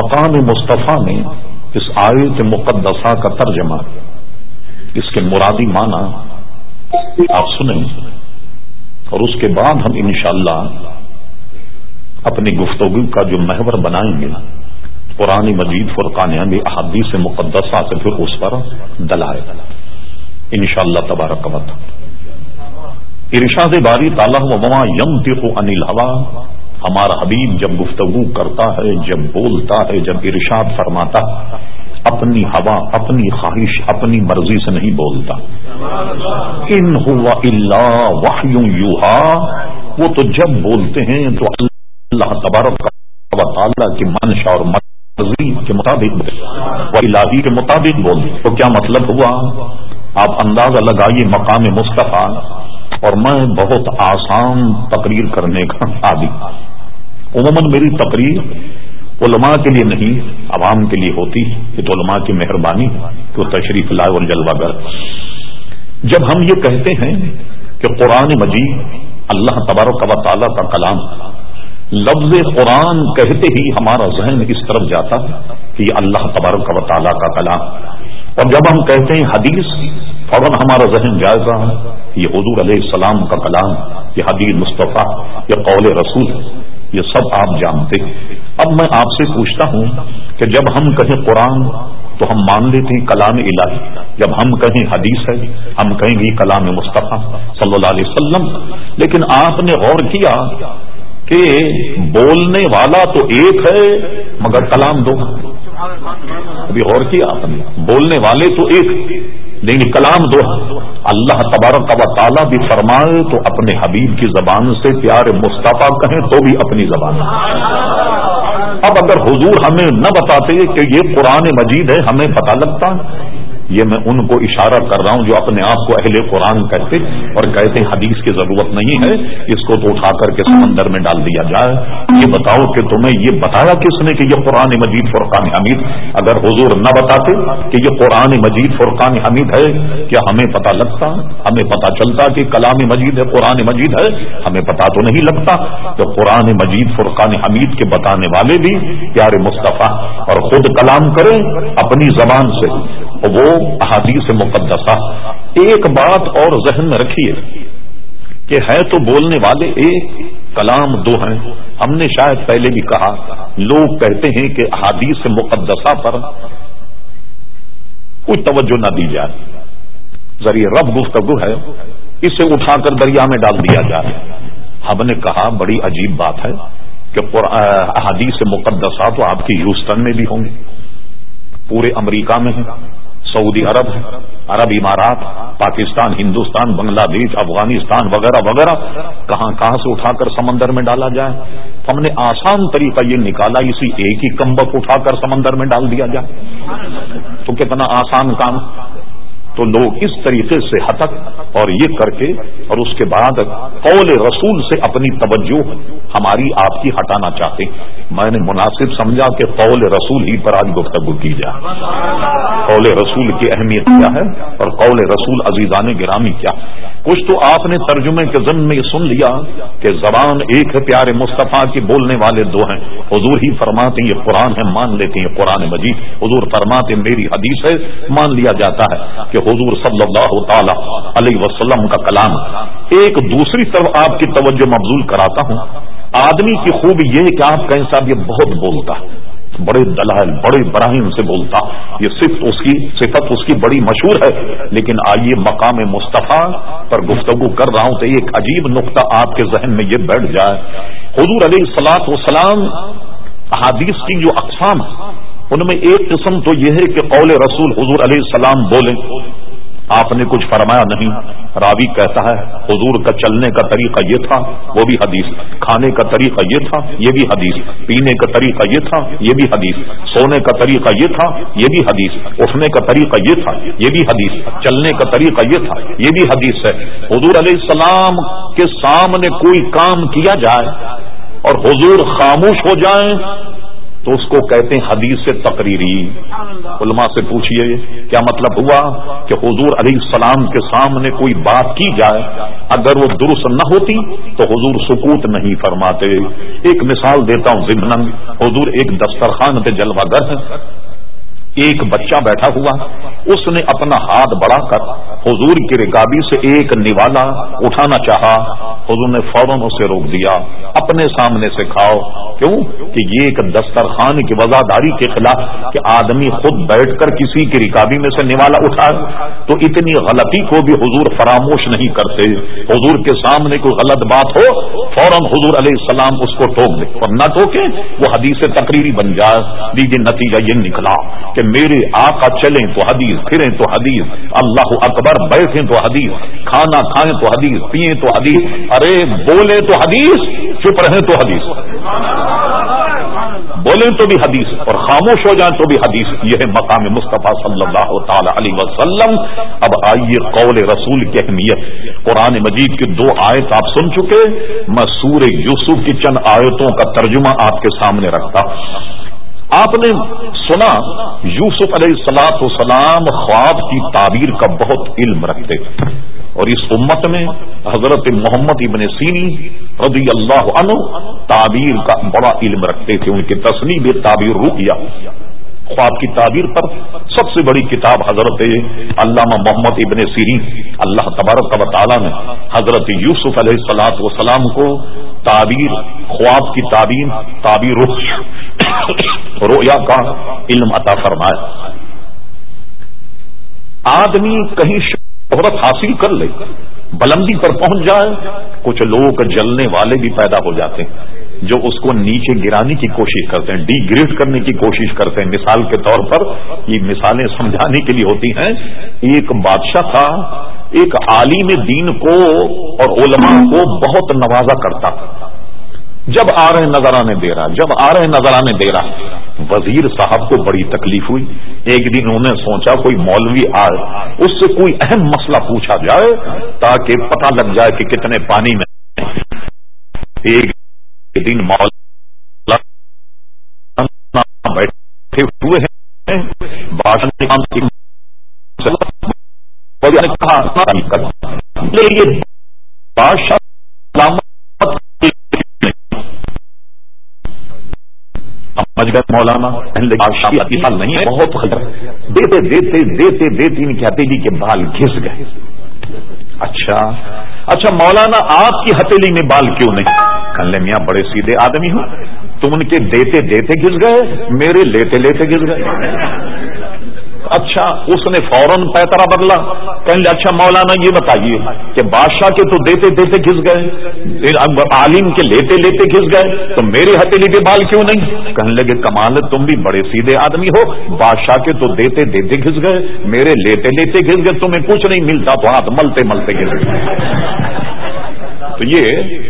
مقام مصطفیٰ میں اس آیت مقدسہ کا ترجمہ اس کے مرادی معنی آپ سنیں اور اس کے بعد ہم انشاءاللہ اپنی گفتگو کا جو محور بنائیں گے، قرآن مجید فرقان میں احادیث مقدسہ سے پھر اس پر دلائے ان شاء اللہ تبارک ارشاد باری تعالیٰ وما یم دیکھو انل ہوا ہمارا حبیب جب گفتگو کرتا ہے، جب بولتا ہے، جب ارشاد فرماتا، اپنی ہوا، اپنی خواہش، اپنی مرضی سے نہیں بولتا۔ ان ہوا اللہ یوہا وہ تو جب بولتے ہیں تو اللہ تبارک تعالیٰ کی منشا اور مرضی کے مطابق وہ الہی کے مطابق بول تو کیا مطلب ہوا؟ آپ اندازہ لگائیے مقام مصطفیٰ اور میں بہت آسان تقریر کرنے کا عادی عموماً میری تقریر علماء کے لیے نہیں، عوام کے لیے ہوتی یہ تو علماء کی مہربانی کہ وہ تشریف لائے اور جلوہ گر جب ہم یہ کہتے ہیں کہ قرآن مجید اللہ تبارک و تعالیٰ کا کلام لفظ قرآن کہتے ہی ہمارا ذہن اس طرف جاتا ہے کہ یہ اللہ تبارک و تعالیٰ کا کلام۔ اور جب ہم کہتے ہیں حدیث، فوراً ہمارا ذہن جائے گا یہ حضور علیہ السلام کا کلام، یہ حدیث مصطفیٰ، یہ قول رسول۔ یہ سب آپ جانتے اب میں آپ سے پوچھتا ہوں کہ جب ہم کہیں قرآن تو ہم مان لیتے ہیں کلام الہی۔ جب ہم کہیں حدیث ہے، ہم کہیں گے کلام مصطفیٰ صلی اللہ علیہ وسلم۔ لیکن آپ نے غور کیا کہ بولنے والا تو ایک ہے، مگر کلام دو۔ ابھی غور کیا آپ نے؟ بولنے والے تو ایک۔ لیکن کلام دو اللہ تبارک و تعالیٰ بھی فرمائے تو اپنے حبیب کی زبان سے پیار مصطفیٰ کہیں تو بھی اپنی زبان۔ اب اگر حضور ہمیں نہ بتاتے کہ یہ قرآن مجید ہے، ہمیں پتہ لگتا۔ یہ میں ان کو اشارہ کر رہا ہوں جو اپنے آپ کو اہل قرآن کہتے اور کہتے ہیں حدیث کی ضرورت نہیں ہے، اس کو تو اٹھا کر کے سمندر میں ڈال دیا جائے۔ یہ بتاؤ کہ تمہیں یہ بتایا کس نے کہ یہ قرآن مجید فرقان حمید؟ اگر حضور نہ بتاتے کہ یہ قرآن مجید فرقان حمید ہے، کیا ہمیں پتا لگتا؟ ہمیں پتا چلتا کہ کلام مجید ہے، قرآن مجید ہے؟ ہمیں پتا تو نہیں لگتا۔ کہ قرآن مجید فرقان حمید کے بتانے والے بھی پیارے مصطفیٰ اور خود کلام کریں اپنی زبان سے۔ وہ احادیث مقدسہ۔ ایک بات اور ذہن میں رکھیے کہ ہے تو بولنے والے ایک کلام دو ہیں۔ ہم نے شاید پہلے بھی کہا، لوگ کہتے ہیں کہ احادیث مقدسہ پر کوئی توجہ نہ دی جائے۔ ذریعے رب گفتگو ہے، اسے اٹھا کر دریا میں ڈال دیا جائے۔ ہم نے کہا، بڑی عجیب بات ہے کہ احادیث مقدسہ تو آپ کی ہیوسٹن میں بھی ہوں گے۔ پورے امریکہ میں ہیں سعودی عرب ہے، عرب امارات، پاکستان، ہندوستان، بنگلہ دیش، افغانستان وغیرہ وغیرہ، کہاں کہاں سے اٹھا کر سمندر میں ڈالا جائے؟ ہم نے آسان طریقہ یہ نکالا، اسی ایک ہی کمبک اٹھا کر سمندر میں ڈال دیا جائے۔ تو کتنا آسان کام؟ تو لوگ اس طریقے سے ہتک اور یہ کر کے اور اس کے بعد قول رسول سے اپنی توجہ ہماری آپ کی ہٹانا چاہتے میں نے مناسب سمجھا کہ قول رسول ہی پر آج گفتگو کی جائے۔ قول رسول کی اہمیت کیا ہے اور قول رسول عزیزان گرامی کیا؟ کچھ تو آپ نے ترجمے کے ضمن میں یہ سن لیا کہ زبان ایک ہے پیارے مصطفیٰ کی، بولنے والے دو ہیں۔ حضور ہی فرماتے یہ قرآن ہے، مان لیتے ہیں قرآن مجید۔ حضور فرماتے میری حدیث ہے، مان لیا جاتا ہے کہ حضور صلی اللہ تعالی علیہ وسلم کا کلام۔ ایک دوسری طرف آپ کی توجہ مبزول کراتا ہوں۔ آدمی کی خوب یہ کہ آپ کہیں صاحب یہ بہت بولتا ہے۔ بڑے دلائل، بڑے براہیم سے بولتا۔ یہ صرف اس کی، صفت اس کی بڑی مشہور ہے۔ لیکن آئیے مقام مصطفیٰ پر گفتگو کر رہا ہوں تو ایک عجیب نقطہ آپ کے ذہن میں یہ بیٹھ جائے۔ حضور علیہ السلاط وسلام احادیث کی جو اقسام ان میں ایک قسم تو یہ ہے کہ قول رسول حضور علیہ السلام بولیں۔ آپ نے کچھ فرمایا نہیں۔ راوی کہتا ہے، حضور کا چلنے کا طریقہ یہ تھا، وہ بھی حدیث۔ کھانے کا طریقہ یہ تھا، یہ بھی حدیث۔ پینے کا طریقہ یہ تھا، یہ بھی حدیث۔ سونے کا طریقہ یہ تھا، یہ بھی حدیث۔ اٹھنے کا طریقہ یہ تھا، یہ بھی حدیث۔ چلنے کا طریقہ یہ تھا، یہ بھی حدیث ہے۔ حضور علیہ السلام کے سامنے کوئی کام کیا جائے اور حضور خاموش ہو جائیں تو اس کو کہتے ہیں حدیث سے تقریری۔ علماء سے پوچھئے، کیا مطلب ہوا کہ حضور علیہ السلام کے سامنے کوئی بات کی جائے؟ اگر وہ درست نہ ہوتی تو حضور سکوت نہیں فرماتے۔ ایک مثال دیتا ہوں ضمن حضور ایک دسترخوان پہ جلوہ گر ہیں ایک بچہ بیٹھا ہوا، اس نے اپنا ہاتھ بڑھا کر حضور کی رکابی سے ایک نوالا اٹھانا چاہا۔ حضور نے فوراً اسے روک دیا۔ اپنے سامنے سے کھاؤ کیوں؟ کہ یہ ایک دسترخوان کی وزاداری کے خلاف کہ آدمی خود بیٹھ کر کسی کی رکابی میں سے نوالا اٹھائے تو اتنی غلطی کو بھی حضور فراموش نہیں کرتے۔ حضور کے سامنے کوئی غلط بات ہو، فوراً حضور علیہ السلام اس کو ٹوک دے۔ اور نہ ٹوکے وہ حدیث تقریری بن جائے دیجیے نتیجہ یہ نکلا کہ میرے آقا چلیں تو حدیث، پھریں تو حدیث، اللہ اکبر بیٹھیں تو حدیث، کھانا کھائیں تو حدیث پیئیں تو حدیث، ارے بولے تو حدیث، چپ رہیں تو حدیث۔ بولیں تو بھی حدیث اور خاموش ہو جائیں تو بھی حدیث۔ یہ ہے مقام مصطفیٰ صلی اللہ تعالی علیہ وسلم۔ اب آئیے قول رسول کی اہمیت۔ قرآن مجید کی دو آیت آپ سن چکے۔ میں سور یوسف کی چند آیتوں کا ترجمہ آپ کے سامنے رکھتا ہوں۔ آپ نے سنا یوسف علیہ السلاط وسلام خواب کی تعبیر کا بہت علم رکھتے اور اس امت میں حضرت محمد ابن سینی رضی اللہ عنہ تعبیر کا بڑا علم رکھتے تھے۔ ان کی تصنیف تعبیر رکیا خواب کی تعبیر پر سب سے بڑی کتاب حضرت علامہ محمد ابن سیری اللہ تبارک و تعالیٰ نے حضرت یوسف علیہ السلاط وسلام کو تعبیر، خواب کی تعبیر تعبیر رویا کا علم عطا فرمائے۔ آدمی کہیں شہرت حاصل کر لے، بلندی پر پہنچ جائے، کچھ لوگ جلنے والے بھی پیدا ہو جاتے ہیں۔ جو اس کو نیچے گرانے کی کوشش کرتے ہیں ڈی گریڈ کرنے کی کوشش کرتے ہیں. مثال کے طور پر یہ مثالیں سمجھانے کے لیے ہوتی ہیں. ایک بادشاہ تھا، ایک عالم دین کو اور علماء کو بہت نوازا کرتا تھا. جب آ رہے نظرانے دے رہا، جب آ رہے نظرانے دے رہا، وزیر صاحب کو بڑی تکلیف ہوئی. ایک دن انہوں نے سوچا، کوئی مولوی آئے، اس سے کوئی اہم مسئلہ پوچھا جائے تاکہ پتہ لگ جائے کہ کتنے پانی میں ایک دن مولا بیٹھے ہوئے ہیں مولانا نہیں ہے، بہت دیتے دیتے دیتے دیتے ان کی ہتھیلی کے بال گھس گئے۔ اچھا اچھا مولانا، آپ کی ہتھیلی میں بال کیوں نہیں؟ کھلے میاں بڑے سیدھے آدمی ہوں تم ان کے دیتے دیتے گھس گئے، میرے لیتے لیتے گھس گئے۔ اچھا اس نے فوراً پیترا بدلا کہیں اچھا مولانا، یہ بتائیے کہ بادشاہ کے تو دیتے دیتے گھس گئے، عالم کے لیتے لیتے گھس گئے، تو میرے ہتھیلی کے بال کیوں نہیں؟ کہنے لگے، کمال، تم بھی بڑے سیدھے آدمی ہو۔ بادشاہ کے تو دیتے دیتے گھس گئے، میرے لیتے لیتے گھس گئے، تمہیں کچھ نہیں ملتا، تو ہاتھ ملتے ملتے گھس گئے۔ تو یہ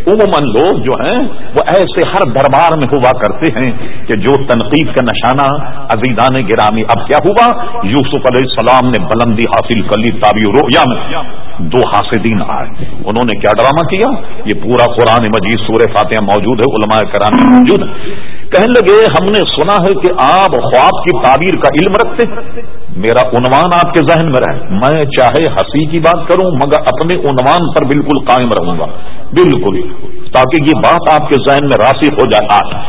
عموماً لوگ جو ہیں وہ ایسے ہر دربار میں ہوا کرتے ہیں کہ جو تنقید کا نشانہ عزیزان گرامی اب کیا ہوا؟ یوسف علیہ السلام نے بلندی حاصل کر لی تابی رویا میں۔ دو حاسدین آئے۔ انہوں نے کیا ڈرامہ کیا؟ یہ پورا قرآن مجید سورہ فاتحہ موجود ہے، علماء کرام موجود۔ ہے کہنے لگے، ہم نے سنا ہے کہ آپ خواب کی تعبیر کا علم رکھتے۔ میرا عنوان آپ کے ذہن میں رہے۔ میں چاہے ہنسی کی بات کروں، مگر اپنے عنوان پر بالکل قائم رہوں گا۔ بالکل۔ تاکہ یہ بات آپ کے ذہن میں راسک ہو جائے۔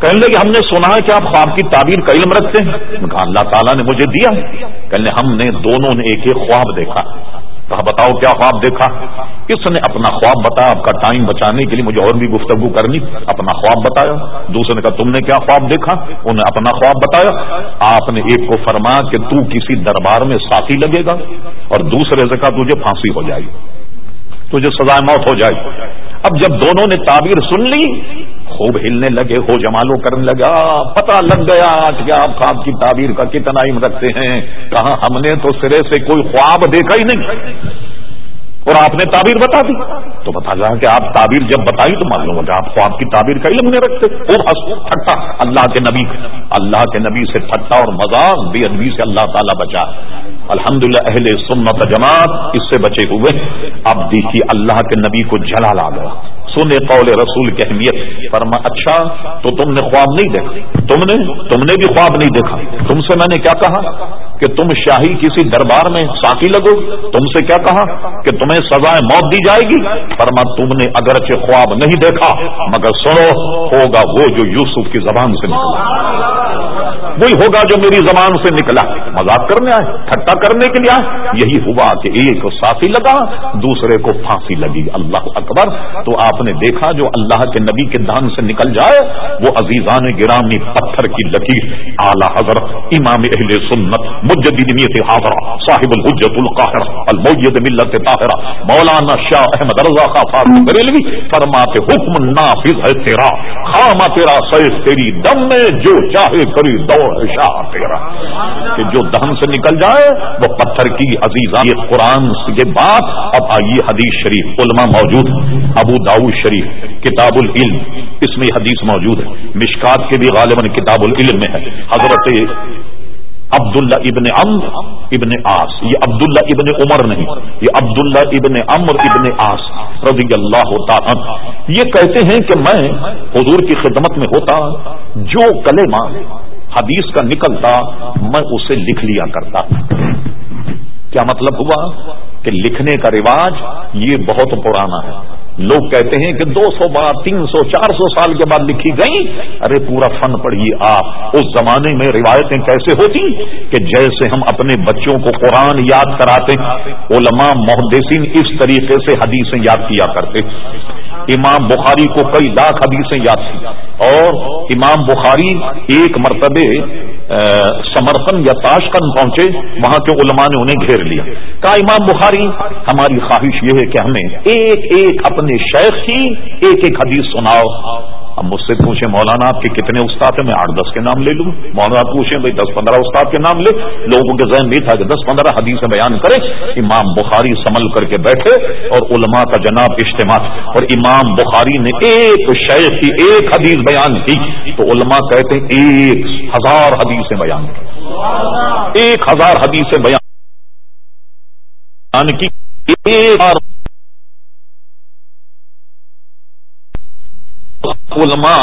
کہنے لگے، ہم نے سنا ہے کہ آپ خواب کی تعبیر کا علم رکھتے ہیں۔ کہا، اللہ تعالیٰ نے مجھے دیا۔ کہنے ہم نے دونوں نے ایک ایک خواب دیکھا۔ کہا، بتاؤ کیا خواب دیکھا؟ کس نے اپنا خواب بتایا. آپ کا ٹائم بچانے کے لیے مجھے اور بھی گفتگو کرنی. اپنا خواب بتایا. دوسرے نے کہا، تم نے کیا خواب دیکھا؟ انہیں اپنا خواب بتایا. آپ نے ایک کو فرمایا کہ تو کسی دربار میں ساتھی لگے گا اور دوسرے سے کہا، تجھے پھانسی ہو جائے گی. تجھے سزائے موت ہو جائے گی. اب جب دونوں نے تعبیر سن لی خوب ہلنے لگے، ہو جمالو کرنے لگا پتا لگ گیا کہ آپ خواب کی تعبیر کا کتنا علم رکھتے ہیں۔ کہا ہم نے تو سرے سے کوئی خواب دیکھا ہی نہیں۔ اور آپ نے تعبیر بتا دی۔ تو بتا جا کہ آپ تعبیر جب بتائی تو معلوم ہوتا آپ خواب کی تعبیر کا علم نہیں رکھتے۔ خوب ٹھٹا اللہ کے نبی، اللہ کے نبی سے ٹھٹا اور مزاق بے ادبی سے اللہ تعالیٰ بچا۔ الحمد للہ اہل سنت جماعت اس سے بچے ہوئے۔ اب دیکھیے، اللہ کے نبی کو جلا لا گیا سنے قول رسول کی اہمیت۔ فرما اچھا تو تم نے خواب نہیں دیکھا۔ تم نے تم نے بھی خواب نہیں دیکھا۔ تم سے میں نے کیا کہا؟ کہ تم شاہی کسی دربار میں ساتھی لگو، تم سے کیا کہا؟ کہ تمہیں سزائے موت دی جائے گی۔ فرما، تم نے اگرچہ خواب نہیں دیکھا، مگر سنو، ہوگا وہ جو یوسف کی زبان سے نکلا۔ وہی ہوگا جو میری زبان سے نکلا۔ مذاق کرنے آئے ٹھٹا کرنے کے لیے آئے۔ یہی ہوا کہ ایک ساتھی لگا، دوسرے کو پھانسی لگی۔ اللہ اکبر، تو آپ نے دیکھا جو اللہ کے نبی کے دان سے نکل جائے، وہ عزیزان گرامی پتھر کی لکیر۔ اعلی حضرت امام اہل سنت مجدیت حاضرہ صاحب الحجت القاہر المید ملت طاہرہ مولانا شاہ احمد رضا خا فاروق بریلوی فرماتے، حکم نافذ ہے تیرا، خامہ تیرا سیف تیری دم میں جو چاہے کری دوڑ شاہ تیرا. کہ جو دہن سے نکل جائے، وہ پتھر کی عزیزہ یہ قرآن کے بعد اب آئیے حدیث شریف، علماء موجود ابو داؤد شریف، کتاب العلم، اس میں حدیث موجود ہے. مشکات کے بھی غالباً کتاب العلم میں ہے. حضرت عبداللہ ابن امر ابن آس یہ عبداللہ ابن عمر نہیں، یہ عبداللہ ابن امر ابن آس رضی اللہ تعالی یہ کہتے ہیں کہ میں حضور کی خدمت میں ہوتا، جو کلمہ حدیث کا نکلتا، میں اسے لکھ لیا کرتا۔ کیا مطلب ہوا؟ کہ لکھنے کا رواج یہ بہت پرانا ہے۔ لوگ کہتے ہیں کہ دو سو بار، تین سو، چار سو سال کے بعد لکھی گئی ارے پورا فن پڑھیے آپ۔ اس زمانے میں روایتیں کیسے ہوتی کہ جیسے ہم اپنے بچوں کو قرآن یاد کراتے، علماء محدثین اس طریقے سے حدیثیں یاد کیا کرتے۔ امام بخاری کو کئی لاکھ حدیثیں یاد تھی اور امام بخاری ایک مرتبہ سمرکن یا تاشکن پہنچے، وہاں کے علماء نے انہیں گھیر لیا۔ کہا، امام بخاری، ہماری خواہش یہ ہے کہ ہمیں ایک ایک اپنے شیخ کی ایک ایک حدیث سناؤ۔ اب مجھ سے پوچھیں، مولانا آپ کے کتنے استاد ہیں؟ میں آٹھ دس کے نام لے لوں۔ مولانا پوچھیں، بھائی دس پندرہ استاد کے نام لے۔ لوگوں کے ذہن بھی تھا کہ دس پندرہ حدیث بیان کرے امام بخاری سمل کر کے بیٹھے اور علماء کا جناب اجتماع۔ اور امام بخاری نے ایک شیخ کی ایک حدیث بیان کی۔ تو علماء کہتے ہیں، ایک ہزار حدیثیں بیان کی۔ ایک ہزار حدیثیں بیان کی۔ ایک علماء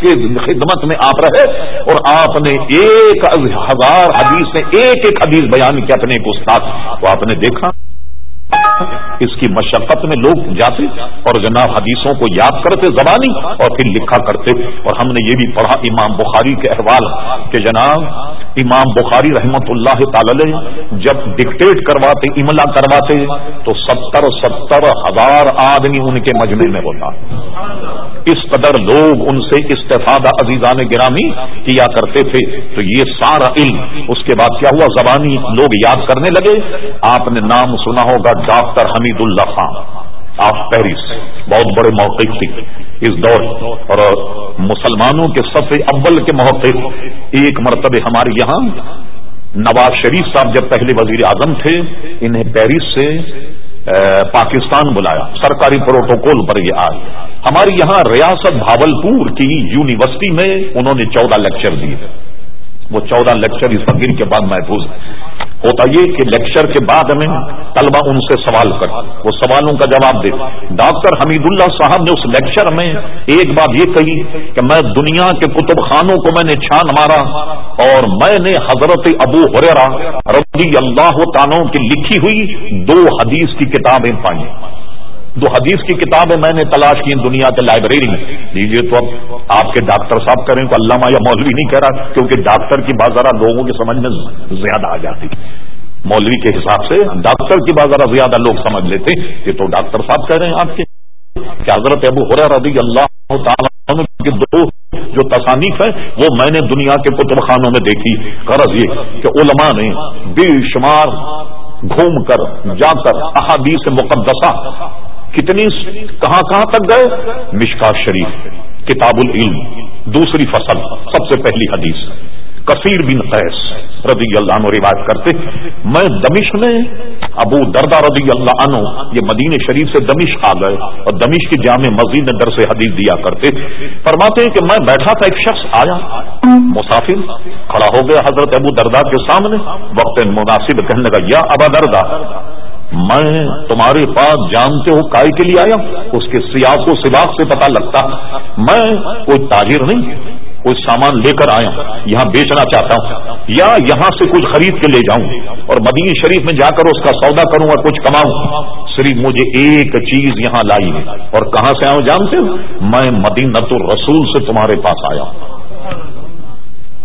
کی خدمت میں آپ رہے اور آپ نے ایک ہزار حدیث میں ایک ایک حدیث بیان کیا اپنے ایک استاد تو آپ نے دیکھا اس کی مشقت میں لوگ جاتے اور جناب حدیثوں کو یاد کرتے زبانی اور پھر لکھا کرتے اور ہم نے یہ بھی پڑھا امام بخاری کے احوال کہ جناب امام بخاری رحمت اللہ تعالی جب ڈکٹیٹ کرواتے، املا کرواتے تو ستر ستر ہزار آدمی ان کے مجمع میں ہوتا۔ اس قدر لوگ ان سے استفادہ عزیزان گرامی کیا کرتے تھے تو یہ سارا علم اس کے بعد کیا ہوا؟ زبانی لوگ یاد کرنے لگے۔ آپ نے نام سنا ہوگا doctor Hamid Ullah Khan. Of Paris, بہت بڑے موقع تھے۔ اس دور اور مسلمانوں کے سب سے اول کے موقع ایک مرتبہ ہمارے یہاں نواز شریف صاحب جب پہلے وزیر اعظم تھے، انہیں پیرس سے پاکستان بلایا، سرکاری پروٹوکول پر یہ آئے۔ ہماری یہاں ریاست بھاولپور کی یونیورسٹی میں انہوں نے چودہ لیکچر دیے۔ وہ چودہ لیکچر اس فقیر کے بعد محفوظ ہوتا یہ کہ لیکچر کے بعد میں طلبہ ان سے سوال کر وہ سوالوں کا جواب دے۔ ڈاکٹر حمید اللہ صاحب نے اس لیکچر میں ایک بات یہ کہی کہ میں دنیا کے کتب خانوں کو میں نے چھان مارا اور میں نے حضرت ابو ہریرا رضی اللہ تعالیٰ کی لکھی ہوئی دو حدیث کی کتابیں پائی۔ دو حدیث کی کتابیں میں نے تلاش کی دنیا کے لائبریری میں۔ لیجیے تو اب آپ کے ڈاکٹر صاحب کریں تو علامہ یا مولوی نہیں کہہ رہا، کیونکہ ڈاکٹر کی بات ذرا لوگوں کی سمجھ میں زیادہ آ جاتی۔ مولوی کے حساب سے ڈاکٹر کی بات ذرا زیادہ لوگ سمجھ لیتے، یہ تو ڈاکٹر صاحب کہہ رہے ہیں آپ کے۔ کیا حضرت ابو ہو رضی اللہ تعالیٰ کی دو جو تصانیف ہے وہ میں نے دنیا کے کتب خانوں میں دیکھی۔ غرض یہ کہ علماء نے بے شمار گھوم کر، جا کر، احادیث مقدسہ کتنی کہاں کہاں تک گئے؟ مشکا شریف کتاب العلم دوسری فصل، سب سے پہلی حدیث، کثیر بن قیس رضی اللہ عنہ روایت کرتے میں دمش میں ابو دردا رضی اللہ عنہ، یہ مدین شریف سے دمش آ گئے اور دمش کی جامع مسجد میں درس حدیث دیا کرتے فرماتے ہیں کہ میں بیٹھا تھا ایک شخص، آیا، مسافر، کھڑا ہو گیا حضرت ابو دردا کے سامنے، وقت مناسب کہنے لگا، یا ابا دردا میں تمہارے پاس جانتے ہو کائے کے لیے آیا اس کے سیاق و سباق سے پتا لگتا میں کوئی تاجر نہیں، کوئی سامان لے کر آیا یہاں بیچنا چاہتا ہوں۔ یا یہاں سے کچھ خرید کے لے جاؤں۔ اور مدینی شریف میں جا کر اس کا سودا کروں اور کچھ کماؤں۔ صرف مجھے ایک چیز یہاں لائی ہے۔ اور کہاں سے آؤں جانتے ہو؟ میں مدینت الرسول سے تمہارے پاس آیا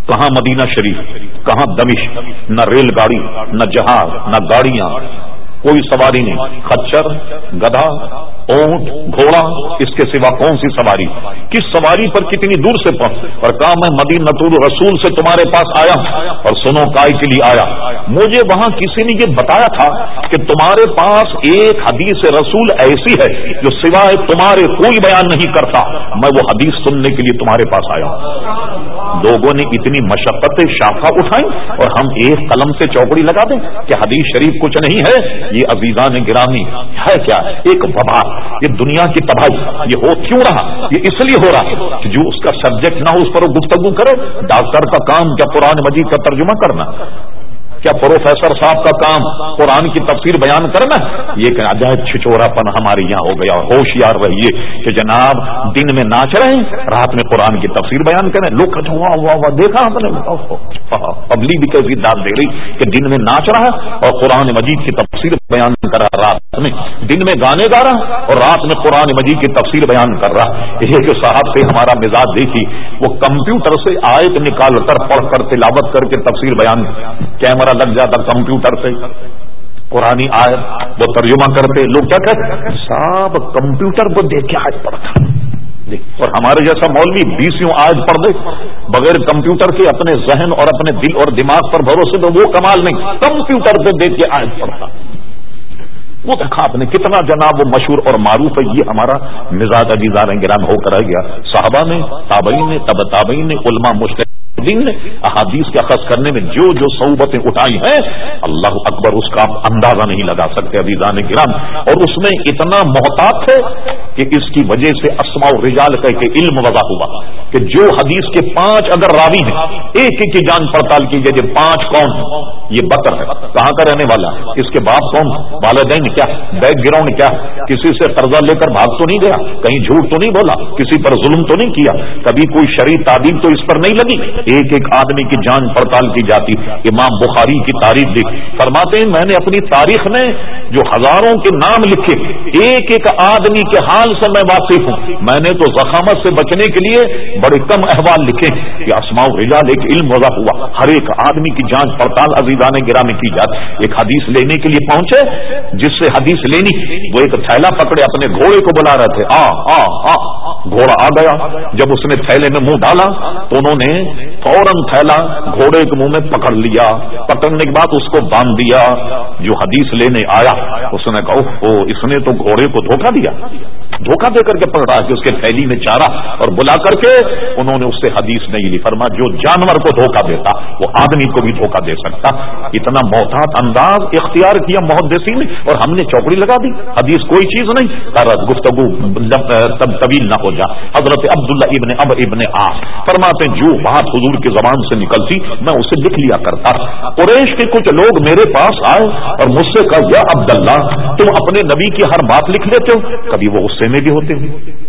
کہاں مدینہ شریف؟ کہاں دمش نہ ریل گاڑی، نہ جہاز، نہ گاڑیاں۔ کوئی سواری نہیں۔ خچر، گدھا، اونٹ، گھوڑا، اس کے سوا کون سی سواری؟ کس سواری پر کتنی دور سے پہنچ؟ اور کہا، میں مدین نتور رسول سے تمہارے پاس آیا اور سنو، کائے کے لیے آیا۔ مجھے وہاں کسی نے یہ بتایا تھا کہ تمہارے پاس ایک حدیث رسول ایسی ہے جو سوائے تمہارے کوئی بیان نہیں کرتا۔ میں وہ حدیث سننے کے لیے تمہارے پاس آیا لوگوں نے اتنی مشقت شاخا اٹھائی اور ہم ایک قلم سے چوکڑی لگا دیں کہ حدیث شریف کچھ نہیں ہے۔ یہ عزیزان گرامی ہے کیا؟ ایک وبا یہ دنیا کی تباہی، یہ ہو کیوں رہا؟ یہ اس لیے ہو رہا کہ جو اس کا سبجیکٹ نہ ہو، اس پر وہ گفتگو کرے۔ ڈاکٹر کا کام کیا؟ قرآن مجید کا ترجمہ کرنا۔ کیا پروفیسر صاحب کا کام قرآن کی تفسیر بیان کرنا یہ کہ عجائب چھچورا پن ہمارے یہاں ہو گیا ہوشیار رہیے کہ جناب دن میں ناچ رہے ہیں، رات میں قرآن کی تفسیر بیان کریں۔ لوگ دیکھا ہم نے؟ پبلک بھی کیسی داد دے رہی کہ دن میں ناچ رہا اور قرآن مجید کی تفسیر بیان کر رہا رات میں۔ دن میں گانے گا رہا اور رات میں قرآن مجید کی تفسیر بیان کر رہا۔ یہ جو صاحب سے ہمارا مزاج دیکھی، وہ کمپیوٹر سے آیت نکال کر پڑھ کر تلاوت کر کے تفسیر بیان کیمرہ لگ جاتا کمپیوٹر سے۔ قرآن آئے وہ ترجمہ کرتے۔ لوگ کیا کہتے صاحب کمپیوٹر کو دیکھ کے آج پڑھتا اور ہمارے جیسا مولوی بیسوں آج پڑھ دے۔ بغیر کمپیوٹر کے اپنے ذہن اور اپنے دل اور دماغ پر بھروسے تو وہ کمال نہیں، کمپیوٹر پہ دیکھ کے آج پڑھتا وہ دیکھا آپ نے کتنا جناب وہ مشہور اور معروف ہے، یہ ہمارا مزاج عزیزار گرام ہو کر رہ گیا۔ صحابہ نے، تابعین نے تب تابعین نے، علماء مشکل دین نے احادیث کا خص کرنے میں جو جو صعوبتیں اٹھائی ہیں، اللہ اکبر اس کا آپ اندازہ نہیں لگا سکتے عزیزان گرام۔ اور اس میں اتنا محتاط ہے کہ اس کی وجہ سے اسماء رجال کہہ کے علم وضع ہوا کہ جو حدیث کے پانچ اگر راوی ہیں، ایک ایک کی جان پڑتال کیجیے کہ پانچ کون؟ یہ بکر ہے۔ کہاں کا رہنے والا؟ اس کے باپ کون؟ والدین۔ کیا بیک گراؤنڈ کیا، کسی سے قرضہ لے کر بھاگ تو نہیں گیا، کہیں جھوٹ تو نہیں بولا، کسی پر ظلم تو نہیں کیا، کبھی کوئی شریف تعلیم تو اس پر نہیں لگی، ایک ایک آدمی کی جان پڑتال کی جاتی، امام بخاری کی تاریخ دی، فرماتے ہیں میں نے اپنی تاریخ میں جو ہزاروں کے نام لکھے، ایک ایک آدمی کے حال سے میں واقف ہوں، میں نے تو زخامت سے بچنے کے لیے بڑے کم احوال لکھے کہ اسماؤ رجال ایک علم وضع ہوا، ہر ایک آدمی کی جانچ پڑتال عزیزان گرا میں کی جاتی، ایک حدیث لینے کے لیے پہنچے، جس سے حدیث لینی، وہ ایک تھیلا پکڑے اپنے گھوڑے کو بلا رہے تھے۔ آ آ آ، گھوڑا آ گیا۔ جب اس نے تھیلے میں منہ ڈالا تو انہوں نے فوراً پھیلا گھوڑے کے منہ میں پکڑ لیا۔ پکڑنے کے بعد اس کو باندھ دیا۔ جو حدیث لینے آیا، اس نے کہا او اس نے تو گھوڑے کو دھوکہ دیا۔ دھوکہ دے کر کے پکڑا کہ اس کے تھیلی میں چارا اور بلا کر کے انہوں نے اس سے حدیث نہیں لی۔ فرما، جو جانور کو دھوکہ دیتا، وہ آدمی کو بھی دھوکہ دے سکتا۔ اتنا محتاط انداز اختیار کیا محدثی نے اور ہم نے چوکڑی لگا دی۔ حدیث کوئی چیز نہیں۔ گفتگو طویل نہ ہو جا۔ حضرت عبداللہ ابن اب ابن آ۔ فرماتے جو بات حضور کی زبان سے نکلتی، میں اسے لکھ لیا کرتا۔ قریش کے کچھ لوگ میرے پاس آئے اور مجھ سے کہا، یا عبداللہ، تم اپنے نبی کی ہر بات لکھ لیتے ہو۔ کبھی وہ غصے میں بھی ہوتے ہوئے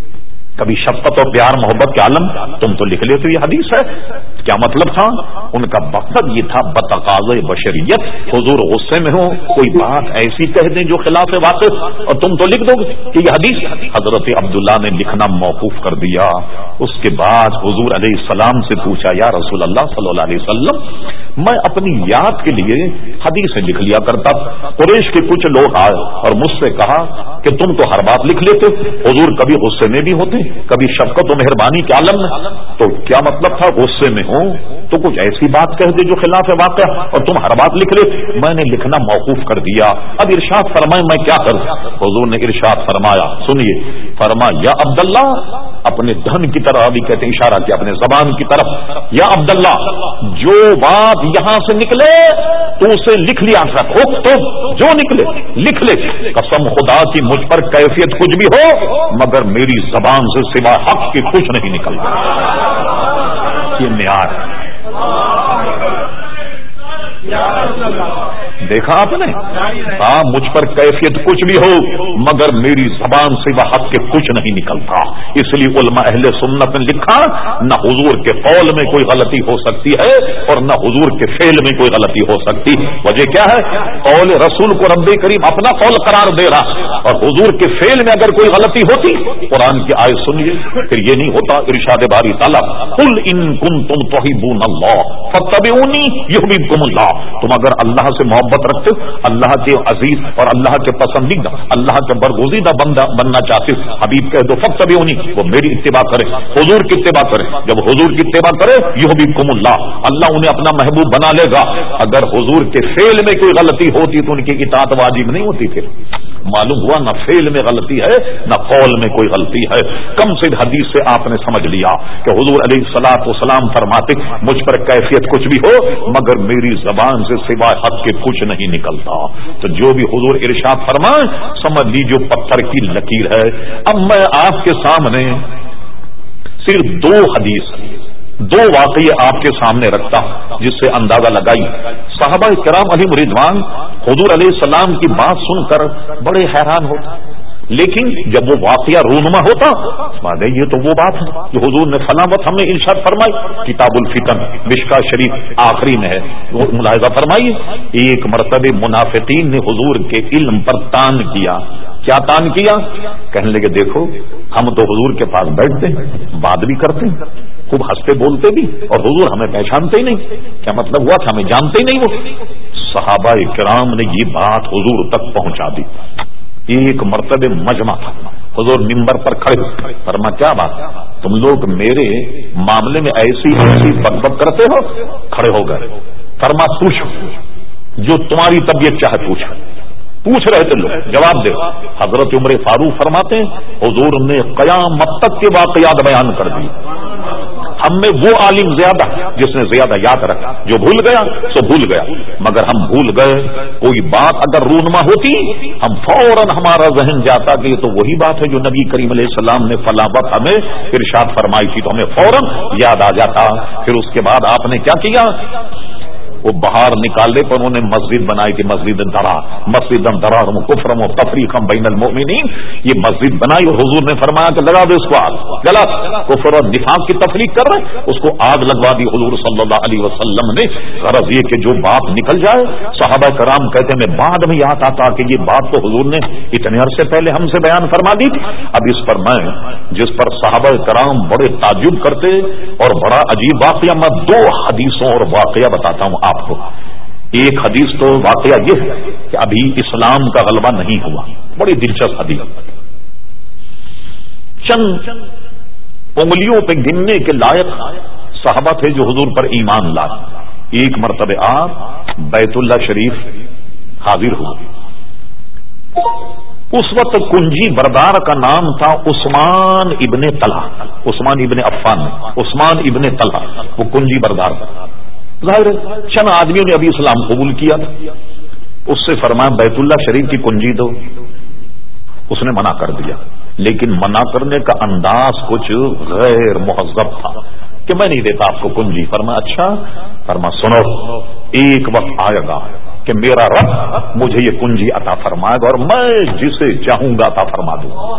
کبھی شفقت اور پیار محبت کے عالم، تم تو لکھ لیتے یہ حدیث ہے۔ کیا مطلب تھا؟ ان کا مقصد یہ تھا بتقاض بشریت۔ حضور غصے میں ہو کوئی بات ایسی کہہ دیں جو خلاف واقف اور تم تو لکھ دو گے کہ یہ حدیث۔ حضرت عبداللہ نے لکھنا موقوف کر دیا۔ اس کے بعد حضور علیہ السلام سے پوچھا، یا رسول اللہ صلی اللہ علیہ وسلم، میں اپنی یاد کے لیے حدیث لکھ لیا کرتا۔ قریش کے کچھ لوگ آئے اور مجھ سے کہا کہ تم تو ہر بات لکھ لیتے حضور کبھی غصے میں بھی ہوتے کبھی شفقت و مہربانی کے عالم میں تو کیا مطلب تھا غصے میں ہوں؟ تو کچھ ایسی بات کہہ دے جو خلاف ہے واقع اور تم ہر بات لکھ لے۔ میں نے لکھنا موقوف کر دیا۔ اب ارشاد فرمائے میں کیا کروں؟ حضور نے ارشاد فرمایا، سنیے۔ فرما، یا عبداللہ، اپنے دھن کی طرح ابھی کہتے ہیں اشارہ کیا، اپنے زبان کی طرف۔ یا عبداللہ، جو بات یہاں سے نکلے، تو اسے لکھ لیا۔ کر تو، جو نکلے، لکھ لے۔ قسم خدا کی، مجھ پر کیفیت کچھ بھی ہو، مگر میری زبان سے سوا حق کے کچھ نہیں نکلتا یہ معیار یا اللہ۔ دیکھا آپ نے؟ ہاں مجھ پر کیفیت کچھ بھی ہو، مگر میری زبان سے وہ حق کے کچھ نہیں نکلتا۔ اس لیے علماء اہل سنت نے لکھا، نہ حضور کے قول میں کوئی غلطی ہو سکتی ہے اور نہ حضور کے فیل میں کوئی غلطی ہو سکتی۔ وجہ کیا ہے؟ قول رسول کو رب کریم اپنا قول قرار دے رہا، اور حضور کے فیل میں اگر کوئی غلطی ہوتی، قرآن کی آئے سنیے، پھر یہ نہیں ہوتا، ارشاد باری تعالیٰ کل ان کن تم تو اللہ فتب یہ اللہ۔ تم اگر اللہ سے محبت رکھتے اللہ کے عزیز اور اللہ کے پسندیدہ، اللہ کے برگزیدہ بندہ بننا چاہتے حبیب کہہ دو فخ بھی وہ میری اتباع کرے، حضور کی اتباع کرے۔ جب حضور کی اتباع کرے یہ بھی کم اللہ اللہ انہیں اپنا محبوب بنا لے گا۔ اگر حضور کے فیل میں کوئی غلطی ہوتی تو ان کی اطاعت واجب نہیں ہوتی پھر۔ معلوم ہوا، نہ فیل میں غلطی ہے، نہ قول میں کوئی غلطی ہے۔ کم سے حدیث سے آپ نے سمجھ لیا کہ حضور علیہ سلاط و سلام فرماتے، مجھ پر کیفیت کچھ بھی ہو، مگر میری زبان سے سوائے حق کے کچھ نہیں نکلتا۔ تو جو بھی حضور ارشاد فرمائے، سمجھ لیجیے پتھر کی لکیر ہے۔ اب میں آپ کے سامنے صرف دو حدیث، دو واقعی آپ کے سامنے رکھتا ہوں، جس سے اندازہ لگائی۔ صحابہ کرام علی مریدوان، حضور علیہ السلام کی بات سن کر بڑے حیران ہوتا لیکن جب وہ واقعہ رونما ہوتا یہ تو وہ بات ہے جو حضور نے فلاں ہمیں ارشاد فرمائی، کتاب الفتن، مشکا شریف آخری میں ہے۔ وہ ملاحظہ فرمائی ایک مرتبہ منافقین نے حضور کے علم پر تان کیا۔ کیا تان کیا؟ کہنے لگے، دیکھو، ہم تو حضور کے پاس بیٹھتے ہیں، بات بھی کرتے ہیں، خوب ہنستے بولتے بھی، اور حضور ہمیں پہچانتے ہی نہیں۔ کیا مطلب ہوا کہ ہمیں جانتے ہی نہیں وہ۔ صحابہ کرام نے یہ بات حضور تک پہنچا دی۔ ایک مرتبہ مجمع تھا۔ حضور ممبر پر کھڑے فرما کیا بات؟ تم لوگ میرے معاملے میں ایسی ایسی بک بک کرتے ہو؟ کھڑے ہو گئے۔ فرما، پوچھو۔ جو تمہاری طبیعت چاہے پوچھو پوچھ رہے تھے لوگ۔ جواب دے۔ حضرت عمر فاروق فرماتے حضور نے قیامت تک کے واقعات بیان کر دی ہم میں وہ عالم زیادہ جس نے زیادہ یاد رکھا۔ جو بھول گیا سو بھول گیا۔ مگر ہم بھول گئے۔ کوئی بات اگر رونما ہوتی، ہم فوراً ہمارا ذہن جاتا کہ یہ تو وہی بات ہے جو نبی کریم علیہ السلام نے فلاں وقت ہمیں ارشاد فرمائی تھی تو ہمیں فوراً یاد آ جاتا۔ پھر اس کے بعد آپ نے کیا کیا؟ وہ باہر نکالنے پر انہوں نے مسجد بنائی تھی مسجد درا، مسجد درار کفرم و تفریح بین المؤمنین۔ یہ مسجد بنائی اور حضور نے فرمایا کہ لگا دو اس کو آگ۔ غلط کفر اور نفاق کی تفریح کر رہے اس کو آگ لگوا دی حضور صلی اللہ علیہ وسلم نے۔ غرض یہ کہ جو بات نکل جائے، صحابہ کرام کہتے میں بعد میں یاد آتا کہ یہ بات تو حضور نے اتنے عرصے پہلے ہم سے بیان فرما دی تھی۔ اب اس پر میں، جس پر صحابہ کرام بڑے تعجب کرتے اور بڑا عجیب واقعہ، میں دو حدیثوں اور واقعہ بتاتا ہوں۔ آپ کو۔ ایک حدیث تو واقعہ یہ ہے کہ ابھی اسلام کا غلبہ نہیں ہوا۔ بڑی دلچسپ حدیث۔ چند انگلیوں پہ گننے کے لائق صحابہ تھے جو حضور پر ایمان لائے۔ ایک مرتبہ آپ بیت اللہ شریف حاضر ہوئے۔ اس وقت کنجی بردار کا نام تھا عثمان ابن طلحہ۔ عثمان ابن عفان۔ عثمان ابن طلحہ۔ وہ کنجی بردار ظاہر چند آدمیوں نے ابھی اسلام قبول کیا۔ تھا اس سے فرمایا، بیت اللہ شریف کی کنجی دو۔ اس نے منع کر دیا۔ لیکن منع کرنے کا انداز کچھ غیر مہذب تھا کہ میں نہیں دیتا آپ کو کنجی۔ فرما اچھا فرما سنو، ایک وقت آئے گا۔ کہ میرا رب مجھے یہ کنجی عطا فرمائے گا اور میں جسے چاہوں گا عطا فرما دوں۔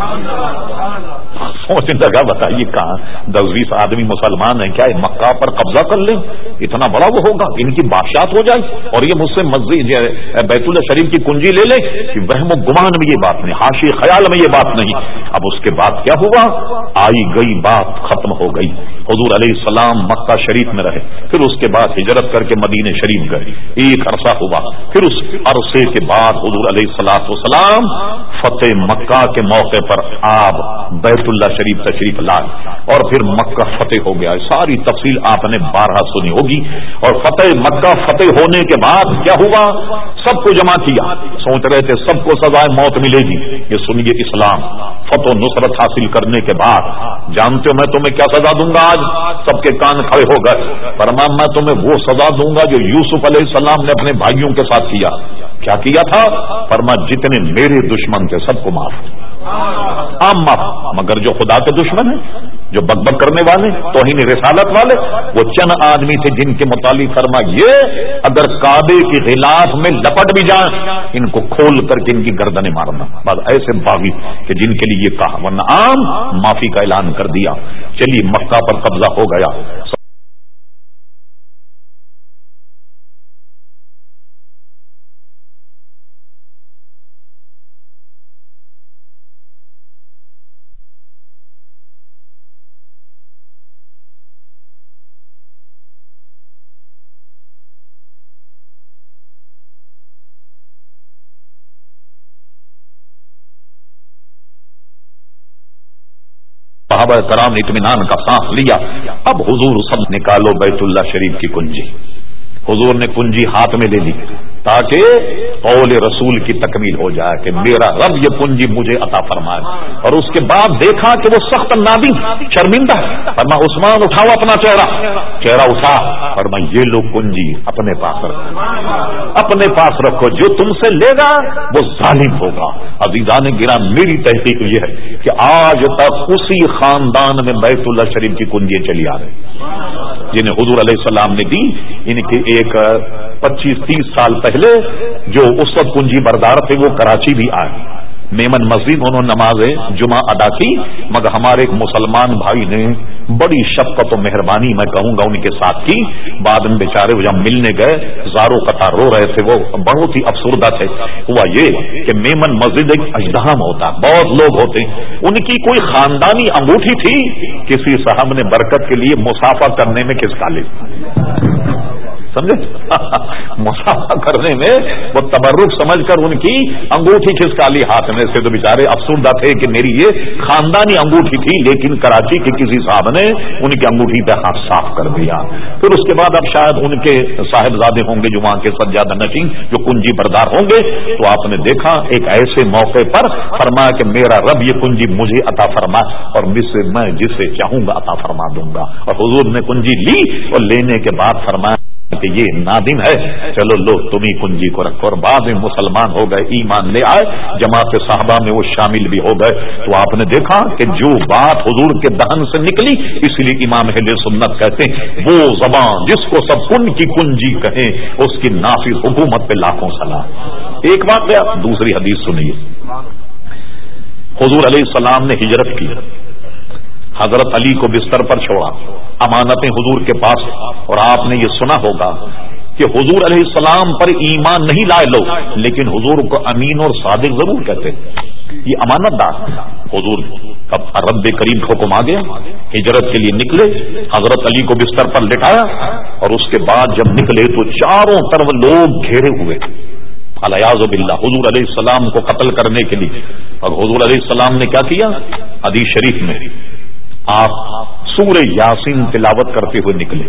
سوچنے لگا، بتائیے کہاں؟ دس بیس آدمی مسلمان ہیں، کیا مکہ پر قبضہ کر لیں؟ اتنا بڑا وہ ہوگا؟ ان کی بادشاہت ہو جائے اور یہ مجھ سے مسجد بیت اللہ شریف کی کنجی لے لیں؟ کہ وہم و گمان میں یہ بات نہیں، حاشی خیال میں یہ بات نہیں۔ اب اس کے بعد کیا ہوا؟ آئی گئی بات ختم ہو گئی۔ حضور علیہ السلام مکہ شریف میں رہے، پھر اس کے بعد ہجرت کر کے مدینہ شریف گئے۔ ایک عرصہ ہوا، پھر اس عرصے کے بعد حضور علیہ السلاط وسلام فتح مکہ کے موقع پر آپ بیت اللہ شریف تشریف لائے۔ اور پھر مکہ فتح ہو گیا۔ ساری تفصیل آپ نے بارہ سنی ہوگی۔ اور فتح مکہ فتح ہونے کے بعد کیا ہوا؟ سب کو جمع کیا۔ سوچ رہے تھے سب کو سزائے موت ملے گی۔ یہ سنیے اسلام، فتح نصرت حاصل کرنے کے بعد۔ جانتے ہو میں تمہیں کیا سزا دوں گا آج؟ سب کے کان کھڑے ہو گئے۔ فرمان میں تمہیں وہ سزا دوں گا جو یوسف علیہ السلام نے اپنے بھائیوں کے ساتھ کیا۔ کیا کیا تھا؟ فرما، جتنے میرے دشمن تھے سب کو معاف۔ عام معاف۔ مگر جو خدا کے دشمن ہیں، جو بک بک کرنے والے، توہین رسالت والے، وہ چند آدمی تھے جن کے متعلق فرما، یہ اگر کعبے کی غلاف میں لپٹ بھی جائیں، ان کو کھول کر کے ان کی گردنیں مارنا۔ بس ایسے باغی کہ جن کے لیے یہ کہا، ورنہ عام معافی کا اعلان کر دیا۔ چلی مکہ پر قبضہ ہو گیا صحابہ کرام نے اطمینان کا سانس لیا۔ اب حضور سب نکالو بیت اللہ شریف کی کنجی۔ حضور نے کنجی ہاتھ میں لے لی تاکہ قول رسول کی تکمیل ہو جائے کہ میرا رب یہ کنجی مجھے عطا فرمائے۔ اور اس کے بعد دیکھا کہ وہ سخت نادی شرمندہ۔ فرما، عثمان، اٹھاؤ اپنا چہرہ۔ چہرہ اٹھا، فرما، یہ لوگ کنجی اپنے پاس رکھو۔ اپنے پاس رکھو، جو تم سے لے گا، وہ ظالم ہوگا۔ عزیزان گرا میری تحقیق یہ ہے کہ آج تک اسی خاندان میں بیت اللہ شریف کی کنجی چلی آ رہی۔ جنہیں حضور علیہ السلام نے دی، ان کے ایک پچیس تیس سال پہلے جو اس وقت کنجی بردار تھے وہ کراچی بھی آئے۔ میمن مسجد انہوں نے نماز جمعہ ادا کی، مگر ہمارے ایک مسلمان بھائی نے بڑی شفقت و مہربانی میں کہوں گا ان کے ساتھ کی۔ بعد میں بیچارے جب ملنے گئے، زارو قطار رو رہے تھے، وہ بہت ہی افسردہ تھے۔ ہوا یہ کہ میمن مسجد ایک اجدام ہوتا، بہت لوگ ہوتے۔ ان کی کوئی خاندانی انگوٹھی تھی؟ کسی صاحب نے برکت کے لیے مسافہ کرنے میں کس کالج سمجھے؟ مسافہ کرنے میں وہ تبرک سمجھ کر ان کی انگوٹھی کھسکالی ہاتھ میں سے تو بےچارے افسردہ تھے کہ میری یہ خاندانی انگوٹھی تھی، لیکن کراچی کے کسی صاحب نے ان کی انگوٹھی پہ ہاتھ صاف کر دیا۔ پھر اس کے بعد اب شاید ان کے صاحبزادے ہوں گے جو وہاں کے سجادہ نشین جو کنجی بردار ہوں گے، تو آپ نے دیکھا ایک ایسے موقع پر فرمایا کہ میرا رب یہ کنجی مجھے عطا فرما اور مجھ سے میں جسے چاہوں گا عطا فرما دوں گا۔ اور حضور نے کنجی لی اور لینے کے بعد فرمایا کہ یہ نادم ہے۔ چلو لو، تم ہی کنجی کو رکھو۔ اور بعد میں مسلمان ہو گئے، ایمان لے آئے۔ جماعت صاحبہ میں وہ شامل بھی ہو گئے۔ تو آپ نے دیکھا کہ جو بات حضور کے دہن سے نکلی، اس لیے امام اہل سنت کہتے ہیں، وہ زبان جس کو سب کن کی کنجی کہیں، اس کی نافذ حکومت پہ لاکھوں سلام۔ ایک بات ہے، دوسری حدیث سنیے۔ حضور علیہ السلام نے ہجرت کی۔ حضرت علی کو بستر پر چھوڑا۔ امانتیں حضور کے پاس اور آپ نے یہ سنا ہوگا کہ حضور علیہ السلام پر ایمان نہیں لائے لوگ، لیکن حضور کو امین اور صادق ضرور کہتے یہ امانت دار حضور اب رب قریب حکم آ گیا ہجرت کے لیے نکلے، حضرت علی کو بستر پر لٹایا، اور اس کے بعد جب نکلے تو چاروں طرف لوگ گھیرے ہوئے۔ الیاز بلّہ حضور علیہ السلام کو قتل کرنے کے لیے۔ اور حضور علیہ السلام نے کیا کیا؟ حدیث شریف میں آپ سورہ یاسین تلاوت کرتے ہوئے نکلے۔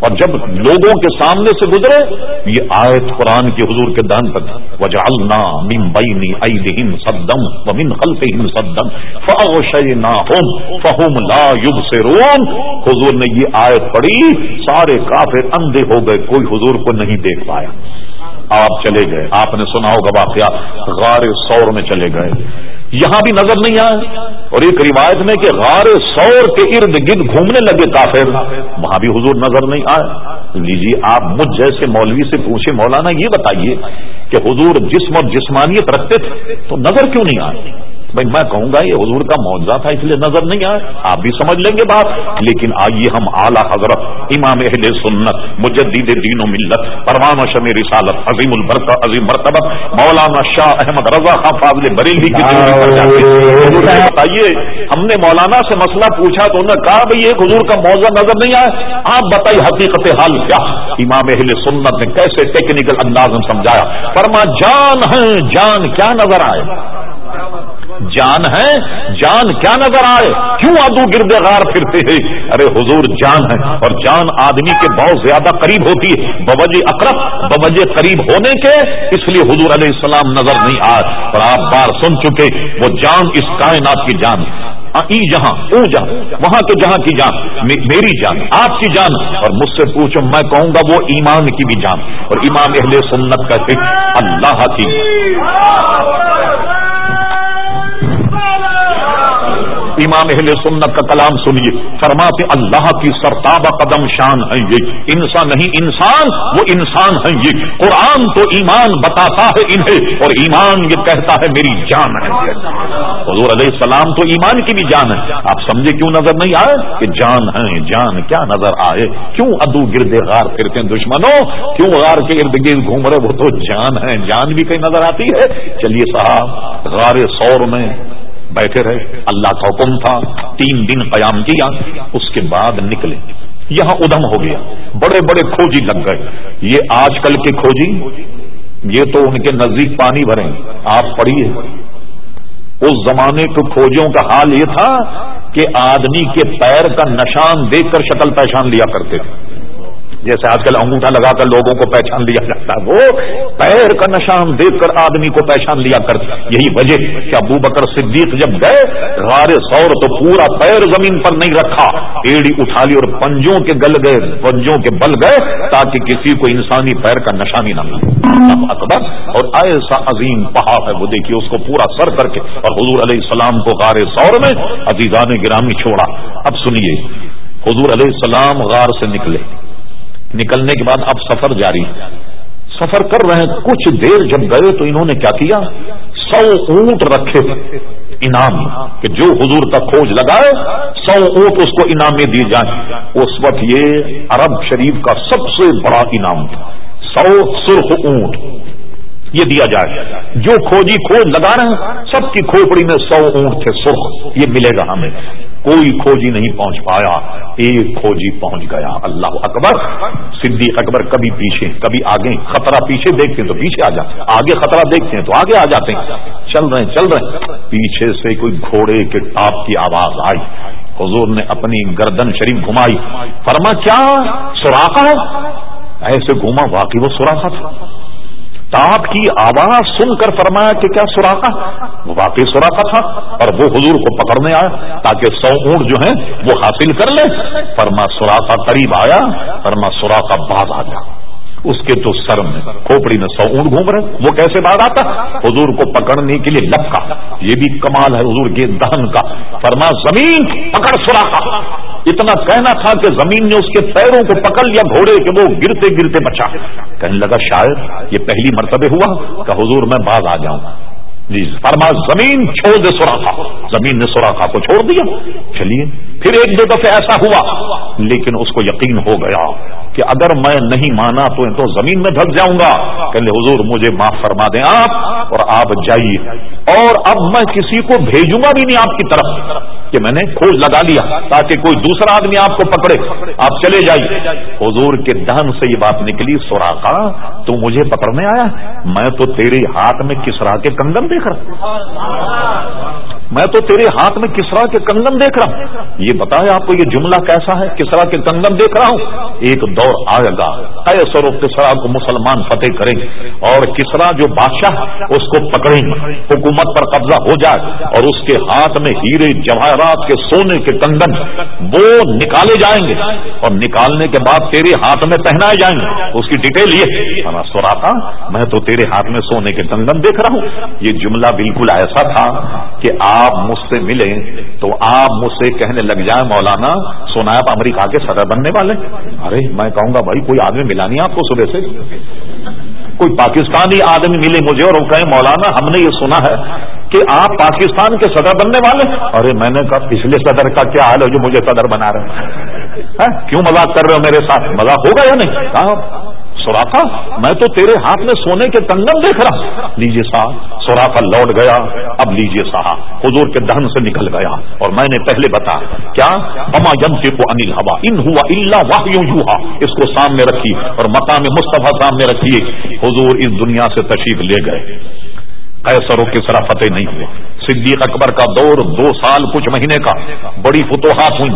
اور جب لوگوں کے سامنے سے گزرے، یہ آیت قرآن کے حضور کے دہن پر وجالنا من بینی ایدہم صدم ومن خلفہم صدم فاغشیناہم فہم لا یبصرون حضور نے یہ آیت پڑھی، سارے کافر اندھے ہو گئے، کوئی حضور کو نہیں دیکھ پایا۔ آپ چلے گئے۔ آپ نے سنا ہوگا واقعہ، غار سور میں چلے گئے۔ یہاں بھی نظر نہیں آئے۔ اور ایک روایت میں کہ غار سور کے ارد گرد گھومنے لگے کافر۔ وہاں بھی حضور نظر نہیں آئے۔ لیجیے آپ مجھ جیسے مولوی سے پوچھے مولانا یہ بتائیے کہ حضور جسم اور جسمانیت رکھتے تھے تو نظر کیوں نہیں آئے؟ بھائی میں کہوں گا یہ حضور کا معاوضہ تھا، اس لیے نظر نہیں آئے۔ آپ بھی سمجھ لیں گے بات۔ لیکن آئیے ہم اعلیٰ حضرت، امام اہل سنت مجدید دین و ملت، پروان شم رسالت، عظیم البرکہ، عظیم مرتبہ، مولانا شاہ احمد رضا خان فاضل بریلوی کی بتائیے، ہم نے مولانا سے مسئلہ پوچھا تو انہوں نے کہا بھائی ایک حضور کا معاوضہ نظر نہیں آئے۔ آپ بتائیے حقیقت حال کیا۔ امام اہل سنت نے کیسے ٹیکنیکل انداز میں سمجھایا۔ فرما، جان ہے، جان کیا نظر آئے؟ جان ہے؟ جان کیا نظر آئے؟ کیوں آدو گرد غار پھرتے ہیں؟ ارے حضور، جان ہے اور جان آدمی کے بہت زیادہ قریب ہوتی ہے۔ بوجہ اقرب بوجہ قریب ہونے کے اس لیے حضور علیہ السلام نظر نہیں آئے۔ اور آپ بار سن چکے، وہ جان اس کائنات کی جان ای جہاں، او جہاں، وہاں کے جہاں کی جان۔ میری جان، آپ کی جان۔ اور مجھ سے پوچھو، میں کہوں گا وہ ایمان کی بھی جان۔ اور امام اہل سنت کا اللہ کی۔ امام اہل سنت کا کلام سنیے۔ فرماتے اللہ کی سرتاب قدم شان ہے یہ۔ انسان نہیں، انسان، وہ انسان ہے یہ۔ قرآن تو ایمان بتاتا ہے انہیں، اور ایمان یہ کہتا ہے میری جان ہے۔ حضور علیہ السلام تو ایمان کی بھی جان ہے۔ آپ سمجھے کیوں نظر نہیں آئے کہ جان ہے جان کیا نظر آئے؟ کیوں ادو گردے غار پھرتے ہیں دشمنوں؟ کیوں غار کے ارد گرد گھوم رہے وہ تو جان ہے جان بھی کہیں نظر آتی ہے۔ چلیے صاحب، غار سور میں بیٹھے رہے۔ اللہ کا حکم تھا، تین دن قیام کیا، اس کے بعد نکلے۔ یہاں ادم ہو گیا۔ بڑے بڑے کھوجی لگ گئے۔ یہ آج کل کے کھوجی، یہ تو ان کے نزدیک پانی بھریں آپ پڑھیے۔ اس زمانے کے کھوجوں کا حال یہ تھا کہ آدمی کے پیر کا نشان دیکھ کر شکل پہچان لیا کرتے تھے۔ جیسے آج کل انگوٹھا لگا کر لوگوں کو پہچان لیا جاتا ہے، وہ پیر کا نشان دیکھ کر آدمی کو پہچان لیا کر یہی وجہ کہ ابو بکر صدیق جب گئے، غار سور تو پورا پیر زمین پر نہیں رکھا۔ ایڑی اٹھا لی اور پنجوں کے گل گئے، پنجوں کے بل گئے، تاکہ کسی کو انسانی پیر کا نشانی نہ ملے۔ اکبر۔ اور ایسا عظیم پہاڑ ہے، وہ دیکھیے، اس کو پورا سر کر کے۔ اور حضور علیہ السلام کو غار سور میں عزیزان گرامی چھوڑا۔ اب سنیے، حضور علیہ السلام غار سے نکلے۔ نکلنے کے بعد اب سفر جاری۔ سفر کر رہے ہیں کچھ دیر جب گئے تو انہوں نے کیا کیا؟ سو اونٹ رکھے۔ انعام کہ جو حضور کا کھوج لگائے، سو اونٹ اس کو انعام میں دیے جائیں۔ اس وقت یہ عرب شریف کا سب سے بڑا انعام تھا۔ سو سرخ اونٹ یہ دیا جائے۔ جو کھوجی کھوج لگا رہے ہیں، سب کی کھوپڑی میں سو اونٹ تھے، سرخ، یہ ملے گا ہمیں۔ کوئی کھوجی نہیں پہنچ پایا۔ ایک کھوجی پہنچ گیا۔ اللہ اکبر۔ صدیق اکبر کبھی پیچھے، کبھی آگے۔ خطرہ پیچھے دیکھتے ہیں تو پیچھے آ جاتے آگے خطرہ دیکھتے ہیں تو آگے آ جاتے ہیں۔ چل رہے ہیں، چل رہے ہیں۔ پیچھے سے کوئی گھوڑے کے ٹاپ کی آواز آئی۔ حضور نے اپنی گردن شریف گھمائی۔ فرما، کیا سوراخا ایسے گھوما، واقعی وہ سوراخا تھا۔ تاپ کی آواز سن کر فرمایا کہ کیا سوراخا واقعی سوراخا تھا اور وہ حضور کو پکڑنے آیا تاکہ سو اونٹ جو ہیں وہ حاصل کر لے۔ فرما سوراخا قریب آیا، فرما سوراخا باز آ گیا اس کے تو سر میں کھوپڑی میں سو اونٹ گھوم رہے، وہ کیسے بعد آتا؟ حضور کو پکڑنے کے لیے لپکا۔ یہ بھی کمال ہے حضور کے دہن کا۔ فرما، زمین پکڑ سوراخا اتنا کہنا تھا کہ زمین نے اس کے پیروں کو پکڑ لیا، گھوڑے کہ وہ گرتے گرتے بچا۔ کہنے لگا شاید یہ پہلی مرتبہ ہوا، کہ حضور میں باز آ جاؤں۔ جی فرما، زمین چھوڑ دے سوراخا زمین نے سوراخا کو چھوڑ دیا۔ چلیے، پھر ایک دو دفعہ ایسا ہوا، لیکن اس کو یقین ہو گیا۔ کہ اگر میں نہیں مانا تو تو زمین میں دھک جاؤں گا۔ کہ حضور مجھے معاف فرما دیں آپ اور آپ جائیے۔ اور اب میں کسی کو بھیجوں گا بھی نہیں آپ کی طرف کہ میں نے کھوج لگا لیا تاکہ کوئی دوسرا آدمی آپ کو پکڑے۔ آپ چلے جائیے۔ حضور کے دہن سے یہ بات نکلی سوراخا تو مجھے پکڑنے آیا؟ میں تو تیرے ہاتھ میں کسرا کے کنگن دیکھ رہا میں تو تیرے ہاتھ میں کسرا کے کنگن دیکھ رہا ہوں۔ یہ بتائے آپ کو یہ جملہ کیسا ہے؟ کسرا کے کنگن دیکھ رہا ہوں۔ ایک دور آئے گا۔ ایسر و کسرا کو مسلمان فتح کریں اور کسرا جو بادشاہ اس کو پکڑیں حکومت پر قبضہ ہو جائے اور اس کے ہاتھ میں ہیرے جواہرات کے سونے کے کنگن وہ نکالے جائیں گے اور نکالنے کے بعد تیرے ہاتھ میں پہنائے جائیں گے۔ اس کی ڈیٹیل یہ سورا تھا میں تو تیرے ہاتھ میں سونے کے کنگن دیکھ رہا ہوں۔ یہ جملہ بالکل ایسا تھا کہ آپ آپ مجھ سے ملیں تو آپ مجھ سے کہنے لگ جائیں، مولانا سونا آپ امریکہ کے صدر بننے والے۔ ارے، میں کہوں گا، بھائی، کوئی آدمی ملا نہیں آپ کو صبح سے. کوئی پاکستانی آدمی ملے مجھے اور وہ کہیں مولانا، ہم نے یہ سنا ہے کہ آپ پاکستان کے صدر بننے والے ارے، میں نے کہا، پچھلے صدر کا کیا حال ہے جو مجھے صدر بنا رہے ہیں؟ کیوں مذاق کر رہے ہو میرے ساتھ؟ مذاق ہوگا یا نہیں؟ سوراخا میں تو تیرے ہاتھ میں سونے کے کنگن دیکھ رہا لیجیے صاحب سوراخا لوٹ گیا، اب لیجیے صاحب حضور کے دہن سے نکل گیا۔ اور میں نے پہلے بتا کیا؟ اما جمتے کو انل ہوا ان ہوا اللہ واہ یوں اس کو سامنے رکھی اور مقام مصطفیٰ سامنے رکھیے حضور اس دنیا سے تشریف لے گئے۔ ایسر و کسرا فتح نہیں ہوئے۔ صدیق اکبر کا دور دو سال کچھ مہینے کا، بڑی فتوحات ہوئی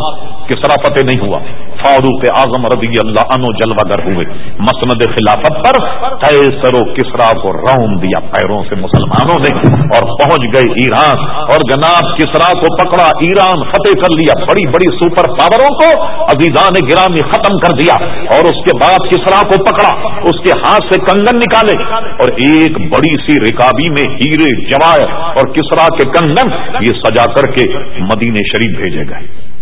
کسرا فتح نہیں ہوا؟ فاروق اعظم رضی اللہ عنہ جلوہ گر ہوئے، مسند خلافت پر کیسر کسرا کو روم دیا پیروں سے مسلمانوں نے اور پہنچ گئے ایران، اور جناب کسرا کو پکڑا، ایران فتح کر لیا، بڑی بڑی سپر پاوروں کو عزیزان گرامی ختم کر دیا، اور اس کے بعد کسرا کو پکڑا، اس کے ہاتھ سے کنگن نکالے، اور ایک بڑی سی رکابی میں ہیرے جوائر اور کسرا کے کے کنگن یہ سجا کر کے مدینے شریف بھیجے گئے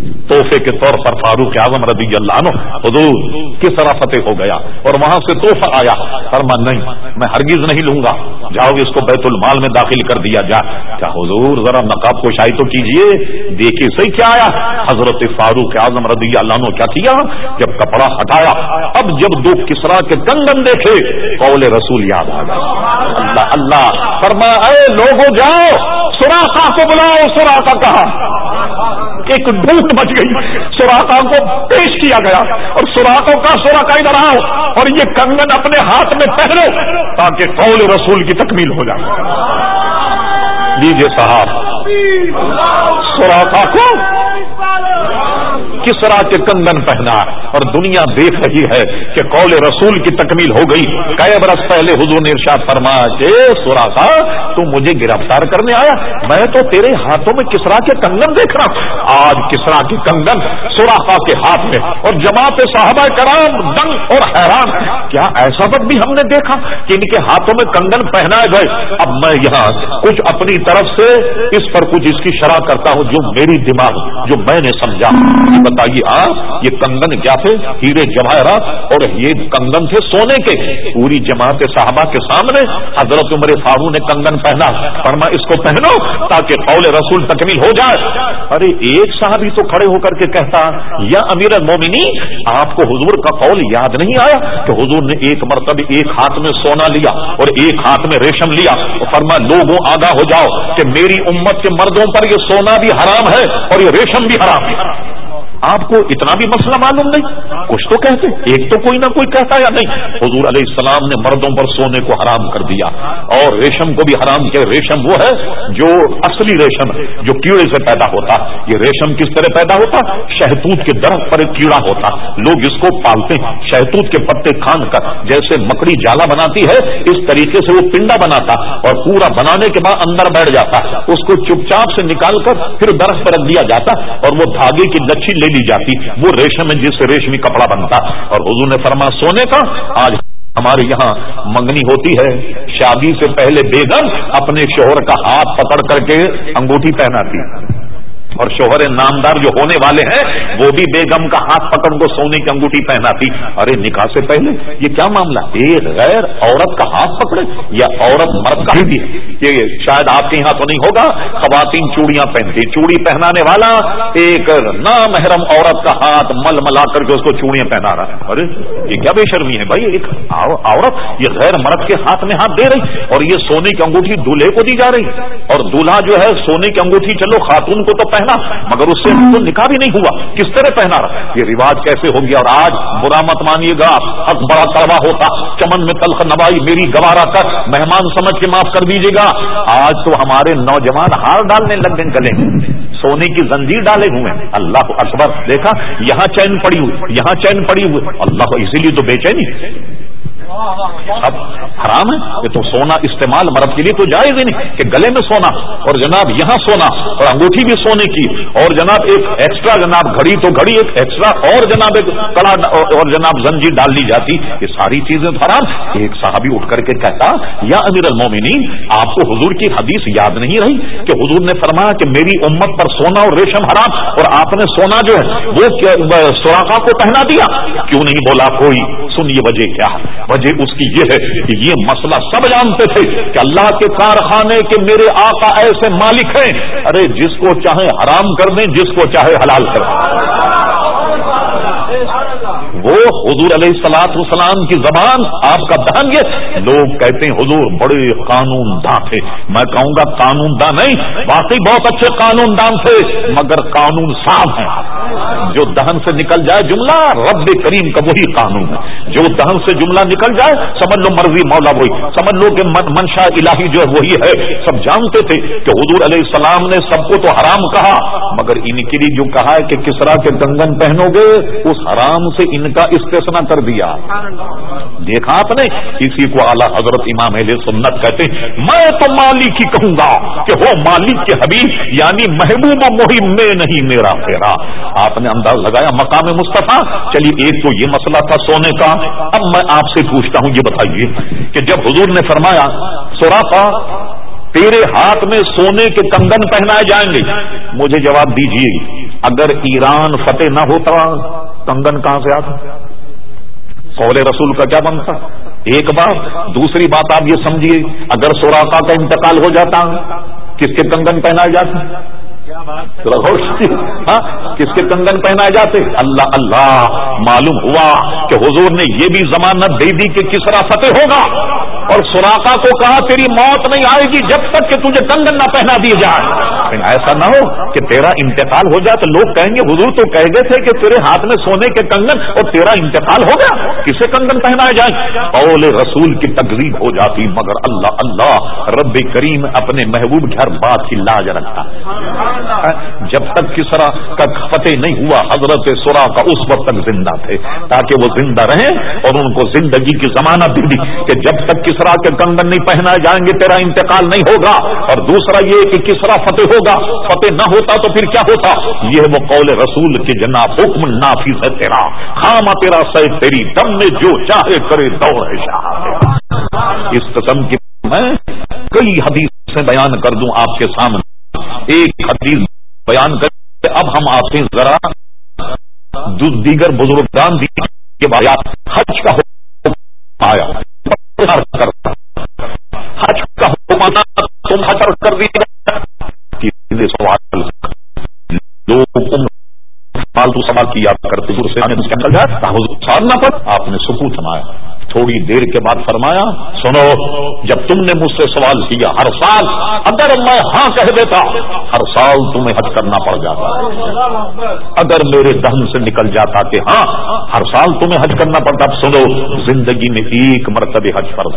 تحفے کے طور پر فاروق اعظم رضی اللہ عنہ حضور کس طرح فتح ہو گیا اور وہاں سے تحفہ آیا۔ فرما، نہیں، میں ہرگز نہیں لوں گا۔ جاؤ، اس کو بیت المال میں داخل کر دیا جائے کیا حضور، ذرا نقاب کو شاہی تو کیجیے۔ دیکھیے، صحیح کیا آیا۔ حضرت فاروق اعظم رضی اللہ عنہ کیا کیا؟ جب کپڑا ہٹایا، اب جب دو کسرا کے کنگن دیکھے، قول رسول یاد آ گیا۔ اللہ اللہ۔ فرما، اے لوگوں جاؤ سوراخا کو بلاؤ سوراخا کہا ایک ڈوب ڈھونڈ بچ گئی۔ سوراخا کو پیش کیا گیا اور سوراخوں کا سوراخا ادھر آؤ اور یہ کنگن اپنے ہاتھ میں پہنو تاکہ قول رسول کی تکمیل ہو جائے۔ لیجیے صاحب سوراخا کو کس طرح کے کنگن پہنا۔ اور دنیا دیکھ رہی ہے کہ قول رسول کی تکمیل ہو گئی۔ کئی برس پہلے حضور نے ارشاد فرمایا کہ سورا تھا تو مجھے گرفتار کرنے آیا۔ میں تو تیرے ہاتھوں میں کسرا کے کنگن دیکھ رہا آج کسرا کے کنگن سوراخا کے ہاتھ میں۔ اور جماعت صحابہ کرام دنگ اور حیران کیا ایسا وقت بھی ہم نے دیکھا کہ ان کے ہاتھوں میں کنگن پہنائے گئے؟ اب میں یہاں کچھ اپنی طرف سے اس پر کچھ اس کی شرح کرتا ہوں جو میری دماغ، جو میں نے سمجھا۔ بتا بتائیے آپ، یہ کنگن کیا تھے؟ ہیرے جواہرات اور یہ کنگن تھے سونے کے۔ پوری جماعت صحابہ کے سامنے حضرت عمر فارو نے کنگن پہنا۔ فرما، اس کو پہنو تاکہ قول رسول تکمیل ہو جائے۔ ارے، ایک صاحبی تو کھڑے ہو کر کے کہتا، یا امیر المومنی آپ کو حضور کا قول یاد نہیں آیا؟ کہ حضور نے ایک مرتبہ ایک ہاتھ میں سونا لیا اور ایک ہاتھ میں ریشم لیا۔ فرما، لوگوں آگاہ ہو جاؤ کہ میری امت کے مردوں پر یہ سونا بھی حرام ہے اور یہ ریشم بھی حرام ہے۔ آپ کو اتنا بھی مسئلہ معلوم نہیں؟ کچھ تو کہتے ایک تو کوئی نہ کوئی کہتا یا نہیں؟ حضور علیہ السلام نے مردوں پر سونے کو حرام کر دیا۔ اور ریشم کو بھی حرام کیا۔ ریشم وہ ہے جو اصلی ریشم ہے، جو کیڑے سے پیدا ہوتا۔ یہ ریشم کس طرح پیدا ہوتا؟ شہتوت کے درخت پر ایک کیڑا ہوتا۔ لوگ اس کو پالتے ہیں۔ شہتوت کے پتے کھان کر جیسے مکڑی جالا بناتی ہے، اس طریقے سے وہ پنڈا بناتا اور پورا بنانے کے بعد اندر بیٹھ جاتا۔ اس کو چپ چاپ سے نکال کر پھر درخت پر رکھ دیا جاتا اور وہ دھاگے کی لچھی لے لی جاتی۔ وہ ریشم ہے جس سے ریشمی کپڑا بنتا۔ اور حضور نے فرما سونے کا آج ہمارے یہاں منگنی ہوتی ہے۔ شادی سے پہلے بیگم اپنے شوہر کا ہاتھ پکڑ کر کے انگوٹھی پہناتی۔ اور شوہر نامدار جو ہونے والے ہیں، وہ بھی بیگم کا ہاتھ پکڑ کو سونے کی انگوٹھی پہناتی ارے، نکاح سے پہلے یہ کیا معاملہ؟ ایک غیر عورت کا ہاتھ پکڑے یا عورت مرد کا؟ بھی یہ شاید آپ کے یہاں تو نہیں ہوگا۔ خواتین چوڑیاں پہنتی، چوڑی پہنانے والا ایک نامحرم عورت کا ہاتھ مل ملا کر کے اس کو چوڑیاں پہنا رہا ہے۔ ارے، یہ کیا بے شرمی ہے بھائی؟ ایک عورت یہ غیر مرد کے ہاتھ میں ہاتھ دے رہی اور یہ سونے کی انگوٹھی دولہے کو دی جا رہی۔ اور دولہا جو ہے، سونے کی انگوٹھی، چلو خاتون کو تو پہنا، مگر اس سے تو نکاح بھی نہیں ہوا۔ کس طرح پہنا؟ رہا یہ رواج کیسے ہو گیا؟ اور آج برا مت مانیے گا۔ حق بڑا کڑوا ہوتا۔ چمن میں تلخ نوائی میری گوارا کر مہمان سمجھ کے معاف کر دیجیے گا۔ آج تو ہمارے نوجوان ہار ڈالنے لگ گئے گلے۔ سونے کی زنجیر ڈالے ہوئے اللہ اکبر، دیکھا؟ یہاں چین پڑی ہوئی، یہاں چین پڑی ہوئی۔ اللہ اسی لیے تو بے چینی۔ اب حرام ہے یہ تو سونا استعمال مرد کے لیے تو جائز ہی نہیں کہ گلے میں سونا اور جناب یہاں سونا اور انگوٹھی بھی سونے کی اور جناب ایک ایکسٹرا جناب گھڑی تو گھڑی ایک ایکسٹرا اور جناب ایک کلا اور جناب زنجیر ڈال دی جاتی یہ ساری چیزیں حرام ایک صحابی اٹھ کر کے کہتا یا امیر المومنین، آپ کو حضور کی حدیث یاد نہیں رہی کہ حضور نے فرمایا کہ میری امت پر سونا اور ریشم حرام اور آپ نے سونا جو ہے وہ سوراخا کو پہنا دیا؟ کیوں نہیں بولا کوئی؟ سنیے وجہ کیا؟ وجہ اس کی یہ ہے کہ یہ مسئلہ سب جانتے تھے کہ اللہ کے کارخانے کے میرے آقا ایسے مالک ہیں۔ ارے، جس کو چاہے حرام کر دیں، جس کو چاہے حلال کر دیں۔ وہ حضور علیہ السلاط وسلام کی زبان آپ کا دہن یہ لوگ کہتے ہیں، حضور بڑے قانون دان تھے۔ میں کہوں گا، قانون دان نہیں، واقعی بہت اچھے قانون دان تھے، مگر قانون صاف ہے جو دہن سے نکل جائے جملہ، رب کریم کا وہی قانون ہے۔ جو دہن سے جملہ نکل جائے، سمجھ لو مرضی مولا وہی۔ سمجھ لو کہ منشا الہی جو ہے، وہی ہے۔ سب جانتے تھے کہ حضور علیہ السلام نے سب کو تو حرام کہا، مگر ان کے لیے جو کہا ہے کہ کس طرح کے کنگن پہنو گے، اس حرام سے ان کا استثنا کر دیا۔ دیکھا آپ نے؟ کسی کو اعلیٰ حضرت امام علیہ سنت کہتے میں تو مالک ہی کہوں گا کہ وہ مالک کے حبیب یعنی محبوب مہم میں نہیں، میرا پھیرا آپ نے انداز لگایا مقام مصطفیٰ؟ چلیے، ایک تو یہ مسئلہ تھا سونے کا۔ اب میں آپ سے پوچھتا ہوں، یہ بتائیے کہ جب حضور نے فرمایا سورا تیرے ہاتھ میں سونے کے کنگن پہنائے جائیں گے، مجھے جواب دیجیے۔ اگر ایران فتح نہ ہوتا، کنگن کہاں سے آتا قول رسول کا کیا بنتا؟ ایک بات، دوسری بات آپ یہ سمجھیے، اگر سوراخا کا انتقال ہو جاتا، کس کے کنگن پہنائے جاتے؟ ہاں کس کے کنگن پہنائے جاتے؟ اللہ اللہ، معلوم ہوا کہ حضور نے یہ بھی ضمانت دے دی کہ کس طرح فتح ہوگا۔ اور سوراخا کو کہا، تیری موت نہیں آئے گی جب تک کہ تجھے کنگن نہ پہنا دیے جائے. ایسا نہ ہو کہ تیرا انتقال ہو جائے تو لوگ کہیں گے، حضور تو کہہ گئے تھے کہ تیرے ہاتھ میں سونے کے کنگن اور تیرا انتقال ہو گیا، کسے کنگن پہنائے جائیں؟ اول رسول کی تقریب ہو جاتی، مگر اللہ اللہ، رب کریم اپنے محبوب گھر بات کی لاج رکھتا۔ جب تک کسرا کا فتح نہیں ہوا، حضرت سورا کا اس وقت تک زندہ تھے، تاکہ وہ زندہ رہیں اور ان کو زندگی کی ضمانت دی کہ جب تک کسرا کے کنگن نہیں پہنائے جائیں گے، تیرا انتقال نہیں ہوگا۔ اور دوسرا یہ کہ کسرا فتح ہوگا؟ فتح نہ ہوتا تو پھر کیا ہوتا؟ یہ وہ قول رسول کے جناب، حکم نافذ ہے تیرا۔ خام تیرا سید، تیری دم میں جو چاہے کرے دوڑ شاہ اس قسم کی میں کئی حدیث بیان کر دوں آپ کے سامنے۔ ایک حدیث بیان کر اب ہم آپ سے ذرا دیگر بزرگان کے بعد حج کا حکم آیا۔ حج کا حکمانا تم حجر کر دیا سوال لوگ فالتو سوال کی یاد کرتے سے آنے اس کے نکل جائے نہ پر آپ نے سکوت سنایا۔ تھوڑی دیر کے بعد فرمایا، سنو، جب تم نے مجھ سے سوال کیا، ہر سال اگر میں ہاں کہہ دیتا، ہر سال تمہیں حج کرنا پڑ جاتا۔ اگر میرے دہن سے نکل جاتا کہ ہاں ہر سال تمہیں حج کرنا پڑتا سنو، زندگی میں ایک مرتبہ حج فرض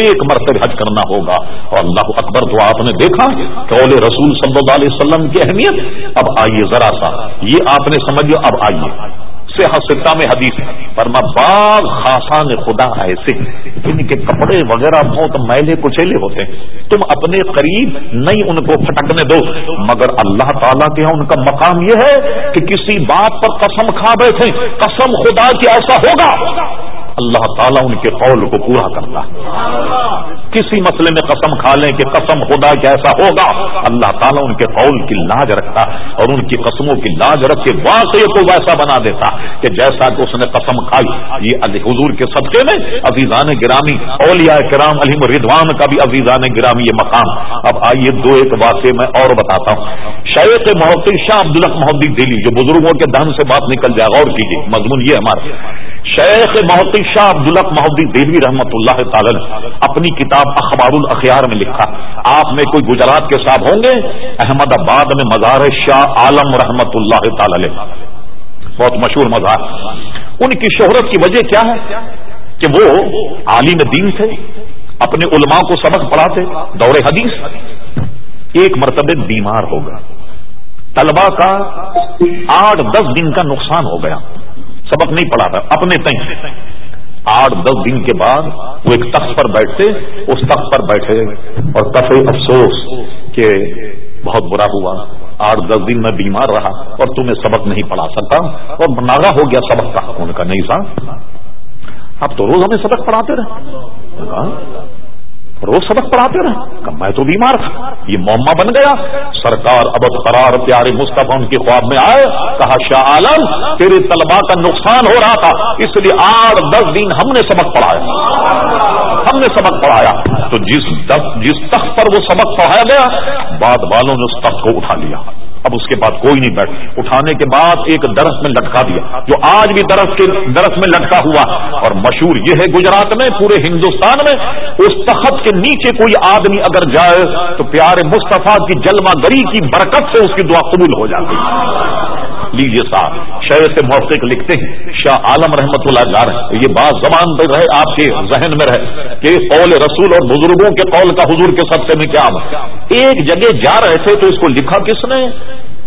ایک مرتبہ حج کرنا ہوگا۔ اور اللہ اکبر تو آپ نے دیکھا؟ قول رسول صلی اللہ علیہ وسلم کی اہمیت۔ اب آئیے ذرا سا، یہ آپ نے سمجھو اب آئیے۔ سے ہستا میں حدیث فرما، باغ خاصان خدا ایسے ان کے کپڑے وغیرہ بہت میلے کچیلے ہوتے ہیں۔ تم اپنے قریب نہیں ان کو پھٹکنے دو۔ مگر اللہ تعالیٰ کے ہاں ان کا مقام یہ ہے کہ کسی بات پر قسم کھا بیٹھے۔ قسم خدا کی ایسا ہوگا۔ اللہ تعالیٰ ان کے قول کو پورا کرتا کسی مسئلے میں قسم کھا لیں کہ قسم خدا کیسا ہوگا، اللہ تعالیٰ ان کے قول کی لاج رکھتا اور ان کی قسموں کی لاج رکھ کے واقعے کو ویسا بنا دیتا کہ جیسا کہ اس نے قسم کھائی، یہ حضور کے صدقے میں عزیزان گرامی، اولیاء کرام علیم ردوان کا بھی عزیزان گرامی یہ مقام۔ اب آئیے دو ایک واقعے میں اور بتاتا ہوں۔ شیخ محدود شاہ عبدالق محدود دلی جو بزرگوں کے دہن سے بات نکل جائے، غور کیجیے مضمون یہ ہمارا۔ شیخ محدود شاہ عبدالق محدود دیوی رحمت اللہ تعالی اپنی کتاب اخبار الاخیار میں لکھا۔ آپ میں کوئی گجرات کے صاحب ہوں گے؟ احمد آباد میں مزار شاہ عالم رحمت اللہ تعالی بہت مشہور مزار۔ ان کی شہرت کی وجہ کیا ہے؟ کہ وہ عالم دین تھے، اپنے علماء کو سبق پڑھاتے، دور حدیث۔ ایک مرتبہ بیمار ہو گیا طلبا کا آٹھ دس دن کا نقصان ہو گیا۔ سبق نہیں پڑھا تھا، اپنے تئیں۔ آٹھ دس دن کے بعد وہ ایک تخت پر بیٹھتے، اس تخت پر بیٹھے اور کفے افسوس کہ بہت برا ہوا۔ آٹھ دس دن میں بیمار رہا اور تمہیں سبق نہیں پڑھا سکتا اور ناگا ہو گیا سبق کا۔ ان کا نہیں سا اب تو روز ہمیں سبق پڑھاتے رہے۔ روز سبق پڑھاتے رہے۔ میں تو بیمار تھا۔ یہ معمہ بن گیا۔ سرکار ابد قرار پیارے مصطفیٰ ان کے خواب میں آئے۔ کہا، شاہ عالم، تیرے طلبا کا نقصان ہو رہا تھا، اس لیے آٹھ دس دن ہم نے سبق پڑھایا۔ ہم نے سبق پڑھایا۔ تو جس جس تخت پر وہ سبق پڑھایا گیا، بعد والوں نے اس تخت کو اٹھا لیا۔ اب اس کے بعد کوئی نہیں بیٹھ اٹھانے کے بعد ایک درخت میں لٹکا دیا، جو آج بھی درخت کے درخت میں لٹکا ہوا۔ اور مشہور یہ ہے گجرات میں، پورے ہندوستان میں، اس تخت کے نیچے کوئی آدمی اگر جائے، تو پیارے مصطفیٰ کی جلما گری کی برکت سے اس کی دعا قبول ہو جاتی۔ لیجیے صاحب شہر سے موفق لکھتے ہیں، شاہ عالم رحمت اللہ جار یہ بات زبان پہ رہے، آپ کے ذہن میں رہے کہ قول رسول اور بزرگوں کے قول کا حضور کے سب سے میں کیا ایک جگہ جا رہے تھے تو اس کو لکھا کس نے؟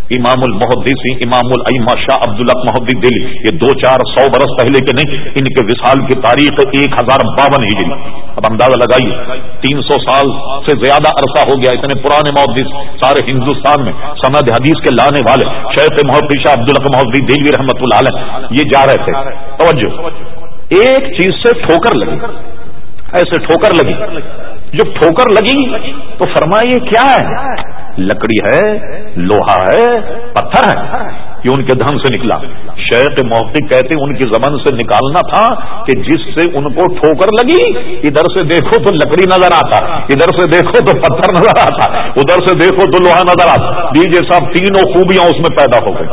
امام المحدثی امام الما شاہ عبد الق محدود دلی یہ دو چار سو برس پہلے کے نہیں، ان کے وصال کی تاریخ ایک ہزار باون ہی اب اندازہ لگائیے، تین سو سال سے زیادہ عرصہ ہو گیا اتنے پرانے محدث سارے ہندوستان میں۔ سند حدیث کے لانے والے شیخ محدود شاہ عبد الق محدود دلی رحمت اللہ علیہ یہ جا رہے تھے۔ توجہ، ایک چیز سے ٹھوکر لگی۔ ایسے ٹھوکر لگی۔ جو ٹھوکر لگی تو فرمائیے، کیا ہے؟ لکڑی ہے، لوہا ہے، پتھر ہے۔ یہ ان کے دھن سے نکلا۔ شیخ محقق کہتے ان کی زبان سے نکالنا تھا کہ جس سے ان کو ٹھوکر لگی، ادھر سے دیکھو تو لکڑی نظر آتا، ادھر سے دیکھو تو پتھر نظر آتا، ادھر سے دیکھو تو لوہا نظر آتا۔ دیجیے صاحب، تینوں خوبیاں اس میں پیدا ہو گئی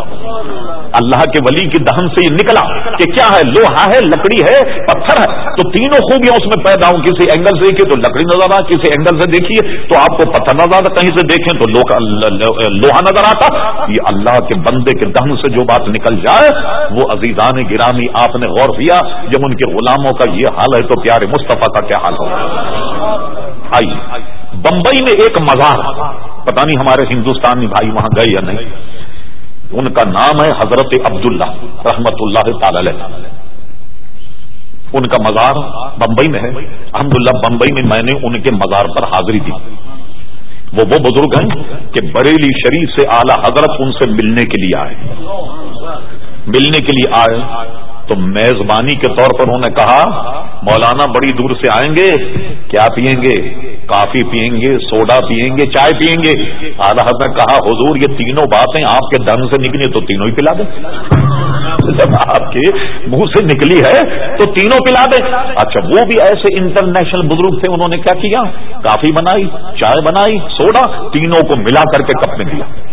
اللہ کے ولی کی دہن سے یہ نکلا کہ کیا ہے، لوہا ہے، لکڑی ہے، پتھر ہے۔ تو تینوں خوبیاں اس میں پیدا ہوں، کسی اینگل سے دیکھیے تو لکڑی نظر آ کسی اینگل سے دیکھیے تو آپ کو پتھر نظر آتا، کہیں سے دیکھیں تو لوہا نظر آتا۔ یہ اللہ کے بندے کے دہن سے جو بات نکل جائے، وہ عزیزان گرامی آپ نے غور کیا، جب ان کے غلاموں کا یہ حال ہے تو پیارے مصطفیٰ کا کیا حال ہوگا؟ آئیے، بمبئی میں ایک مزار، پتہ نہیں ہمارے ہندوستانی بھائی وہاں گئے یا نہیں؟ ان کا نام ہے حضرت عبداللہ رحمت اللہ تعالی ان کا مزار بمبئی میں ہے۔ الحمدللہ، بمبئی میں میں نے ان کے مزار پر حاضری دی۔ وہ وہ بزرگ ہیں کہ بریلی شریف سے اعلی حضرت ان سے ملنے کے لیے آئے۔ ملنے کے لیے آئے۔ تو میزبانی کے طور پر انہوں نے کہا، مولانا بڑی دور سے آئیں گے، کیا پیئیں گے؟ کافی پیئیں گے، سوڈا پیئیں گے، چائے پیئیں گے۔ اعلیٰ نے کہا، حضور یہ تینوں باتیں آپ کے دن سے نکلی تو تینوں ہی پلا دیں۔ جب آپ کے منہ سے نکلی ہے تو تینوں پلا دیں۔ اچھا وہ بھی ایسے انٹرنیشنل بزرگ تھے، انہوں نے کیا کیا؟ کافی بنائی، چائے بنائی، سوڈا، تینوں کو ملا کر کے کپ میں دیا۔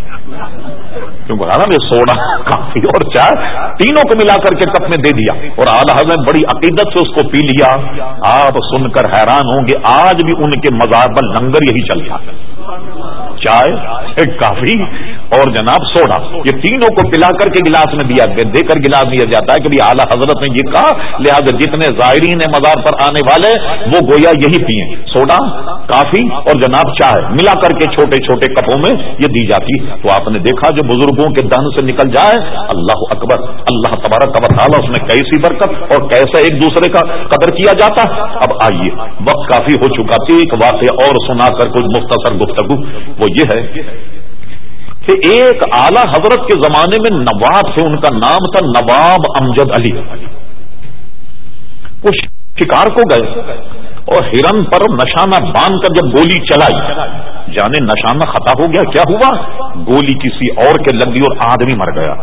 کیونکہ نا سوڈا کافی اور چائے تینوں کو ملا کر کے کپ میں دے دیا اور اعلیٰ حضرت بڑی عقیدت سے اس کو پی لیا۔ آپ سن کر حیران ہوں گے، آج بھی ان کے مزار پر لنگر یہی چل چلتا چائے کافی۔ اور جناب سوڈا، یہ تینوں کو پلا کر کے گلاس میں دیا، دے کر گلاس دیا جاتا ہے کہ اعلیٰ حضرت نے یہ کہا، لہٰذا جتنے زائرین مزار پر آنے والے وہ گویا یہی پیئے۔ سوڈا، کافی اور جناب چائے ملا کر کے چھوٹے چھوٹے کپوں میں یہ دی جاتی۔ تو آپ نے دیکھا، جو بزرگوں کے دن سے نکل جائے، اللہ اکبر، اللہ تبارک تعالیٰ، اس میں کیسی برکت اور کیسا ایک دوسرے کا قدر کیا جاتا۔ اب آئیے، وقت کافی ہو چکا تھی، ایک واقعہ اور سنا کر کچھ مختصر گفتگو۔ وہ یہ ہے کہ ایک اعلی حضرت کے زمانے میں نواب تھے، ان کا نام تھا نواب امجد علی۔ وہ شکار کو گئے اور ہرن پر نشانہ باندھ کر جب گولی چلائی، جانے نشانہ خطا ہو گیا، کیا ہوا؟ گولی کسی اور کے لگی اور آدمی مر گیا۔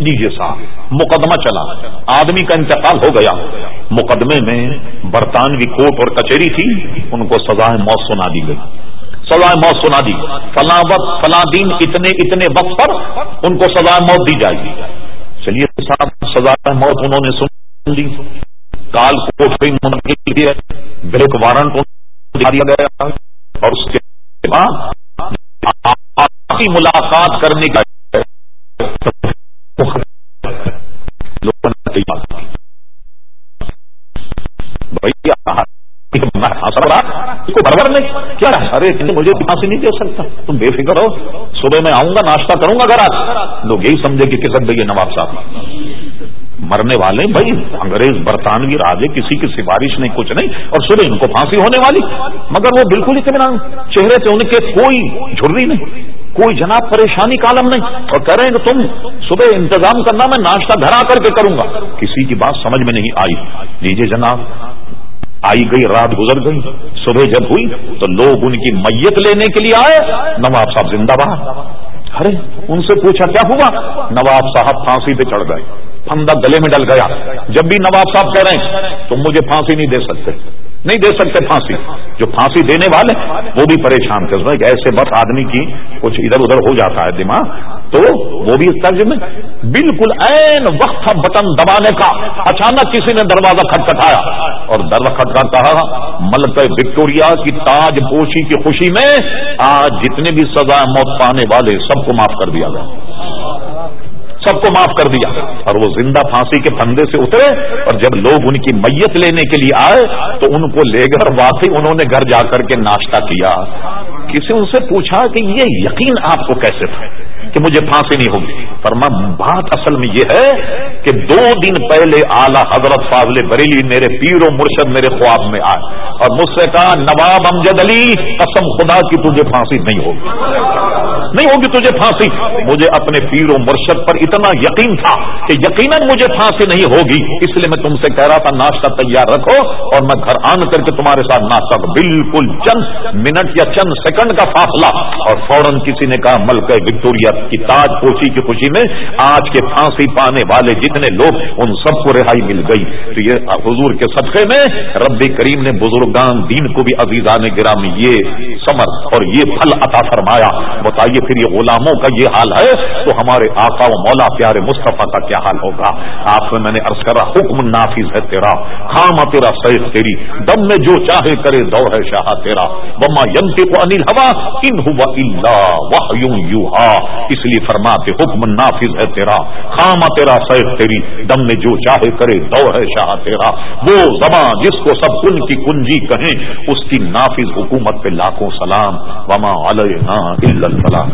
لیجیے صاحب، مقدمہ چلا۔ آدمی کا انتقال ہو گیا۔ مقدمے میں برطانوی کوٹ اور کچہری تھی، ان کو سزائے موت سنا دی گئی۔ سزائے موت سنا دی۔ فلاں وقت، فلاں دین اتنے اتنے وقت پر ان کو سزائے موت دی جائے گی۔ چلیے جی صاحب، سزائے موت انہوں نے سن لی۔ کال کوٹ بریک وارنٹ دیا گیا اور اس کے بعد ملاقات کرنے کا کو برابر نہیں۔ کیا ارے مجھے پھانسی نہیں دے سکتا۔ تم بے فکر ہو۔ صبح میں آؤں گا، ناشتہ کروں گا گھر آج۔ لوگ یہی سمجھے کہ کس بھائی نواب صاحب۔ مرنے والے بھائی انگریز برطانوی راجے، کسی کی سفارش نہیں، کچھ نہیں۔ اور صبح ان کو پھانسی ہونے والی۔ مگر وہ بالکل اطمینان۔ چہرے سے ان کے کوئی جھرری نہیں۔ کوئی جناب پریشانی کالم نہیں۔ اور کہہ رہے ہیں کہ تم صبح انتظام کرنا، میں ناشتہ گھر آ کر کے کروں گا۔ کسی کی بات سمجھ میں نہیں آئی۔ لیجیے جناب آئی گئی رات گزر گئی، صبح جب ہوئی تو لوگ ان کی میت لینے کے لیے آئے، نواب صاحب زندہ باد ارے، ان سے پوچھا کیا ہوا؟ نواب صاحب پھانسی پہ چڑھ گئے پھندا گلے میں ڈل گیا۔ جب بھی نواب صاحب کہہ رہے ہیں، تم مجھے پھانسی نہیں دے سکتے۔ نہیں دے سکتے پھانسی۔ جو پھانسی دینے والے وہ بھی پریشان کر رہے ایسے بس آدمی کی کچھ ادھر ادھر ہو جاتا ہے دماغ۔ تو وہ بھی طرز میں بالکل این وقت تھا بٹن دبانے کا اچانک کسی نے دروازہ کھٹکھٹایا اور دروازہ کھٹکھا کہا ملک وکٹوریا کی تاج پوشی کی خوشی میں آج جتنے بھی سزا موت پانے والے سب کو معاف کر دیا گیا۔ سب کو معاف کر دیا۔ اور وہ زندہ پھانسی کے پندے سے اترے اور جب لوگ ان کی میت لینے کے لیے آئے تو ان کو لے کر واقعی انہوں نے گھر جا کر کے ناشتہ کیا۔ کسی ان سے پوچھا کہ یہ یقین آپ کو کیسے تھا؟ کہ مجھے پھانسی نہیں ہوگی۔ پر بات اصل میں یہ ہے کہ دو دن پہلے اعلی حضرت فاضل بریلی میرے پیر و مرشد میرے خواب میں آئے اور مجھ سے کہا، نواب امجد علی، قسم خدا کی تجھے پھانسی نہیں ہوگی۔ نہیں ہوگی تجھے پھانسی۔ مجھے اپنے پیر و مرشد پر اتنا یقین تھا کہ یقیناً مجھے پھانسی نہیں ہوگی۔ اس لیے میں تم سے کہہ رہا تھا، ناشتہ تیار رکھو اور میں گھر آن کر کے تمہارے ساتھ ناشتہ بالکل چند منٹ یا چند سیکنڈ کا فاصلہ۔ اور فوراً کسی نے کہا ملک وکٹوریا کی تاج پوچھی کی خوشی میں آج کے پھانسی پانے والے جتنے لوگ ان سب کو رہائی مل گئی۔ تو یہ حضور کے صدقے میں رب کریم نے بزرگان دین کو بھی عزیزان گرامی یہ سمر اور یہ پھل عطا فرمایا۔ بتائیے پھر یہ غلاموں کا یہ حال ہے تو ہمارے آقا و مولا پیارے مصطفیٰ کا کیا حال ہوگا؟ آپ میں میں نے عرض کرا حکم نافذ ہے تیرا، خام تیرا سیف تیری، دم میں جو چاہے کرے دو ہے شاہ تیرا۔ بما یم کو انل ہوا ان ہوا اللہ یوں یو ہا اس لیے فرماتے، حکم نافذ ہے تیرا، خام تیرا سیف تیری، دم میں جو چاہے کرے دور ہے شاہ تیرا۔ وہ زبان جس کو سب کن کی کنجی کہیں، اس کی نافذ حکومت پہ لاکھوں سلام۔ وما علیہ الا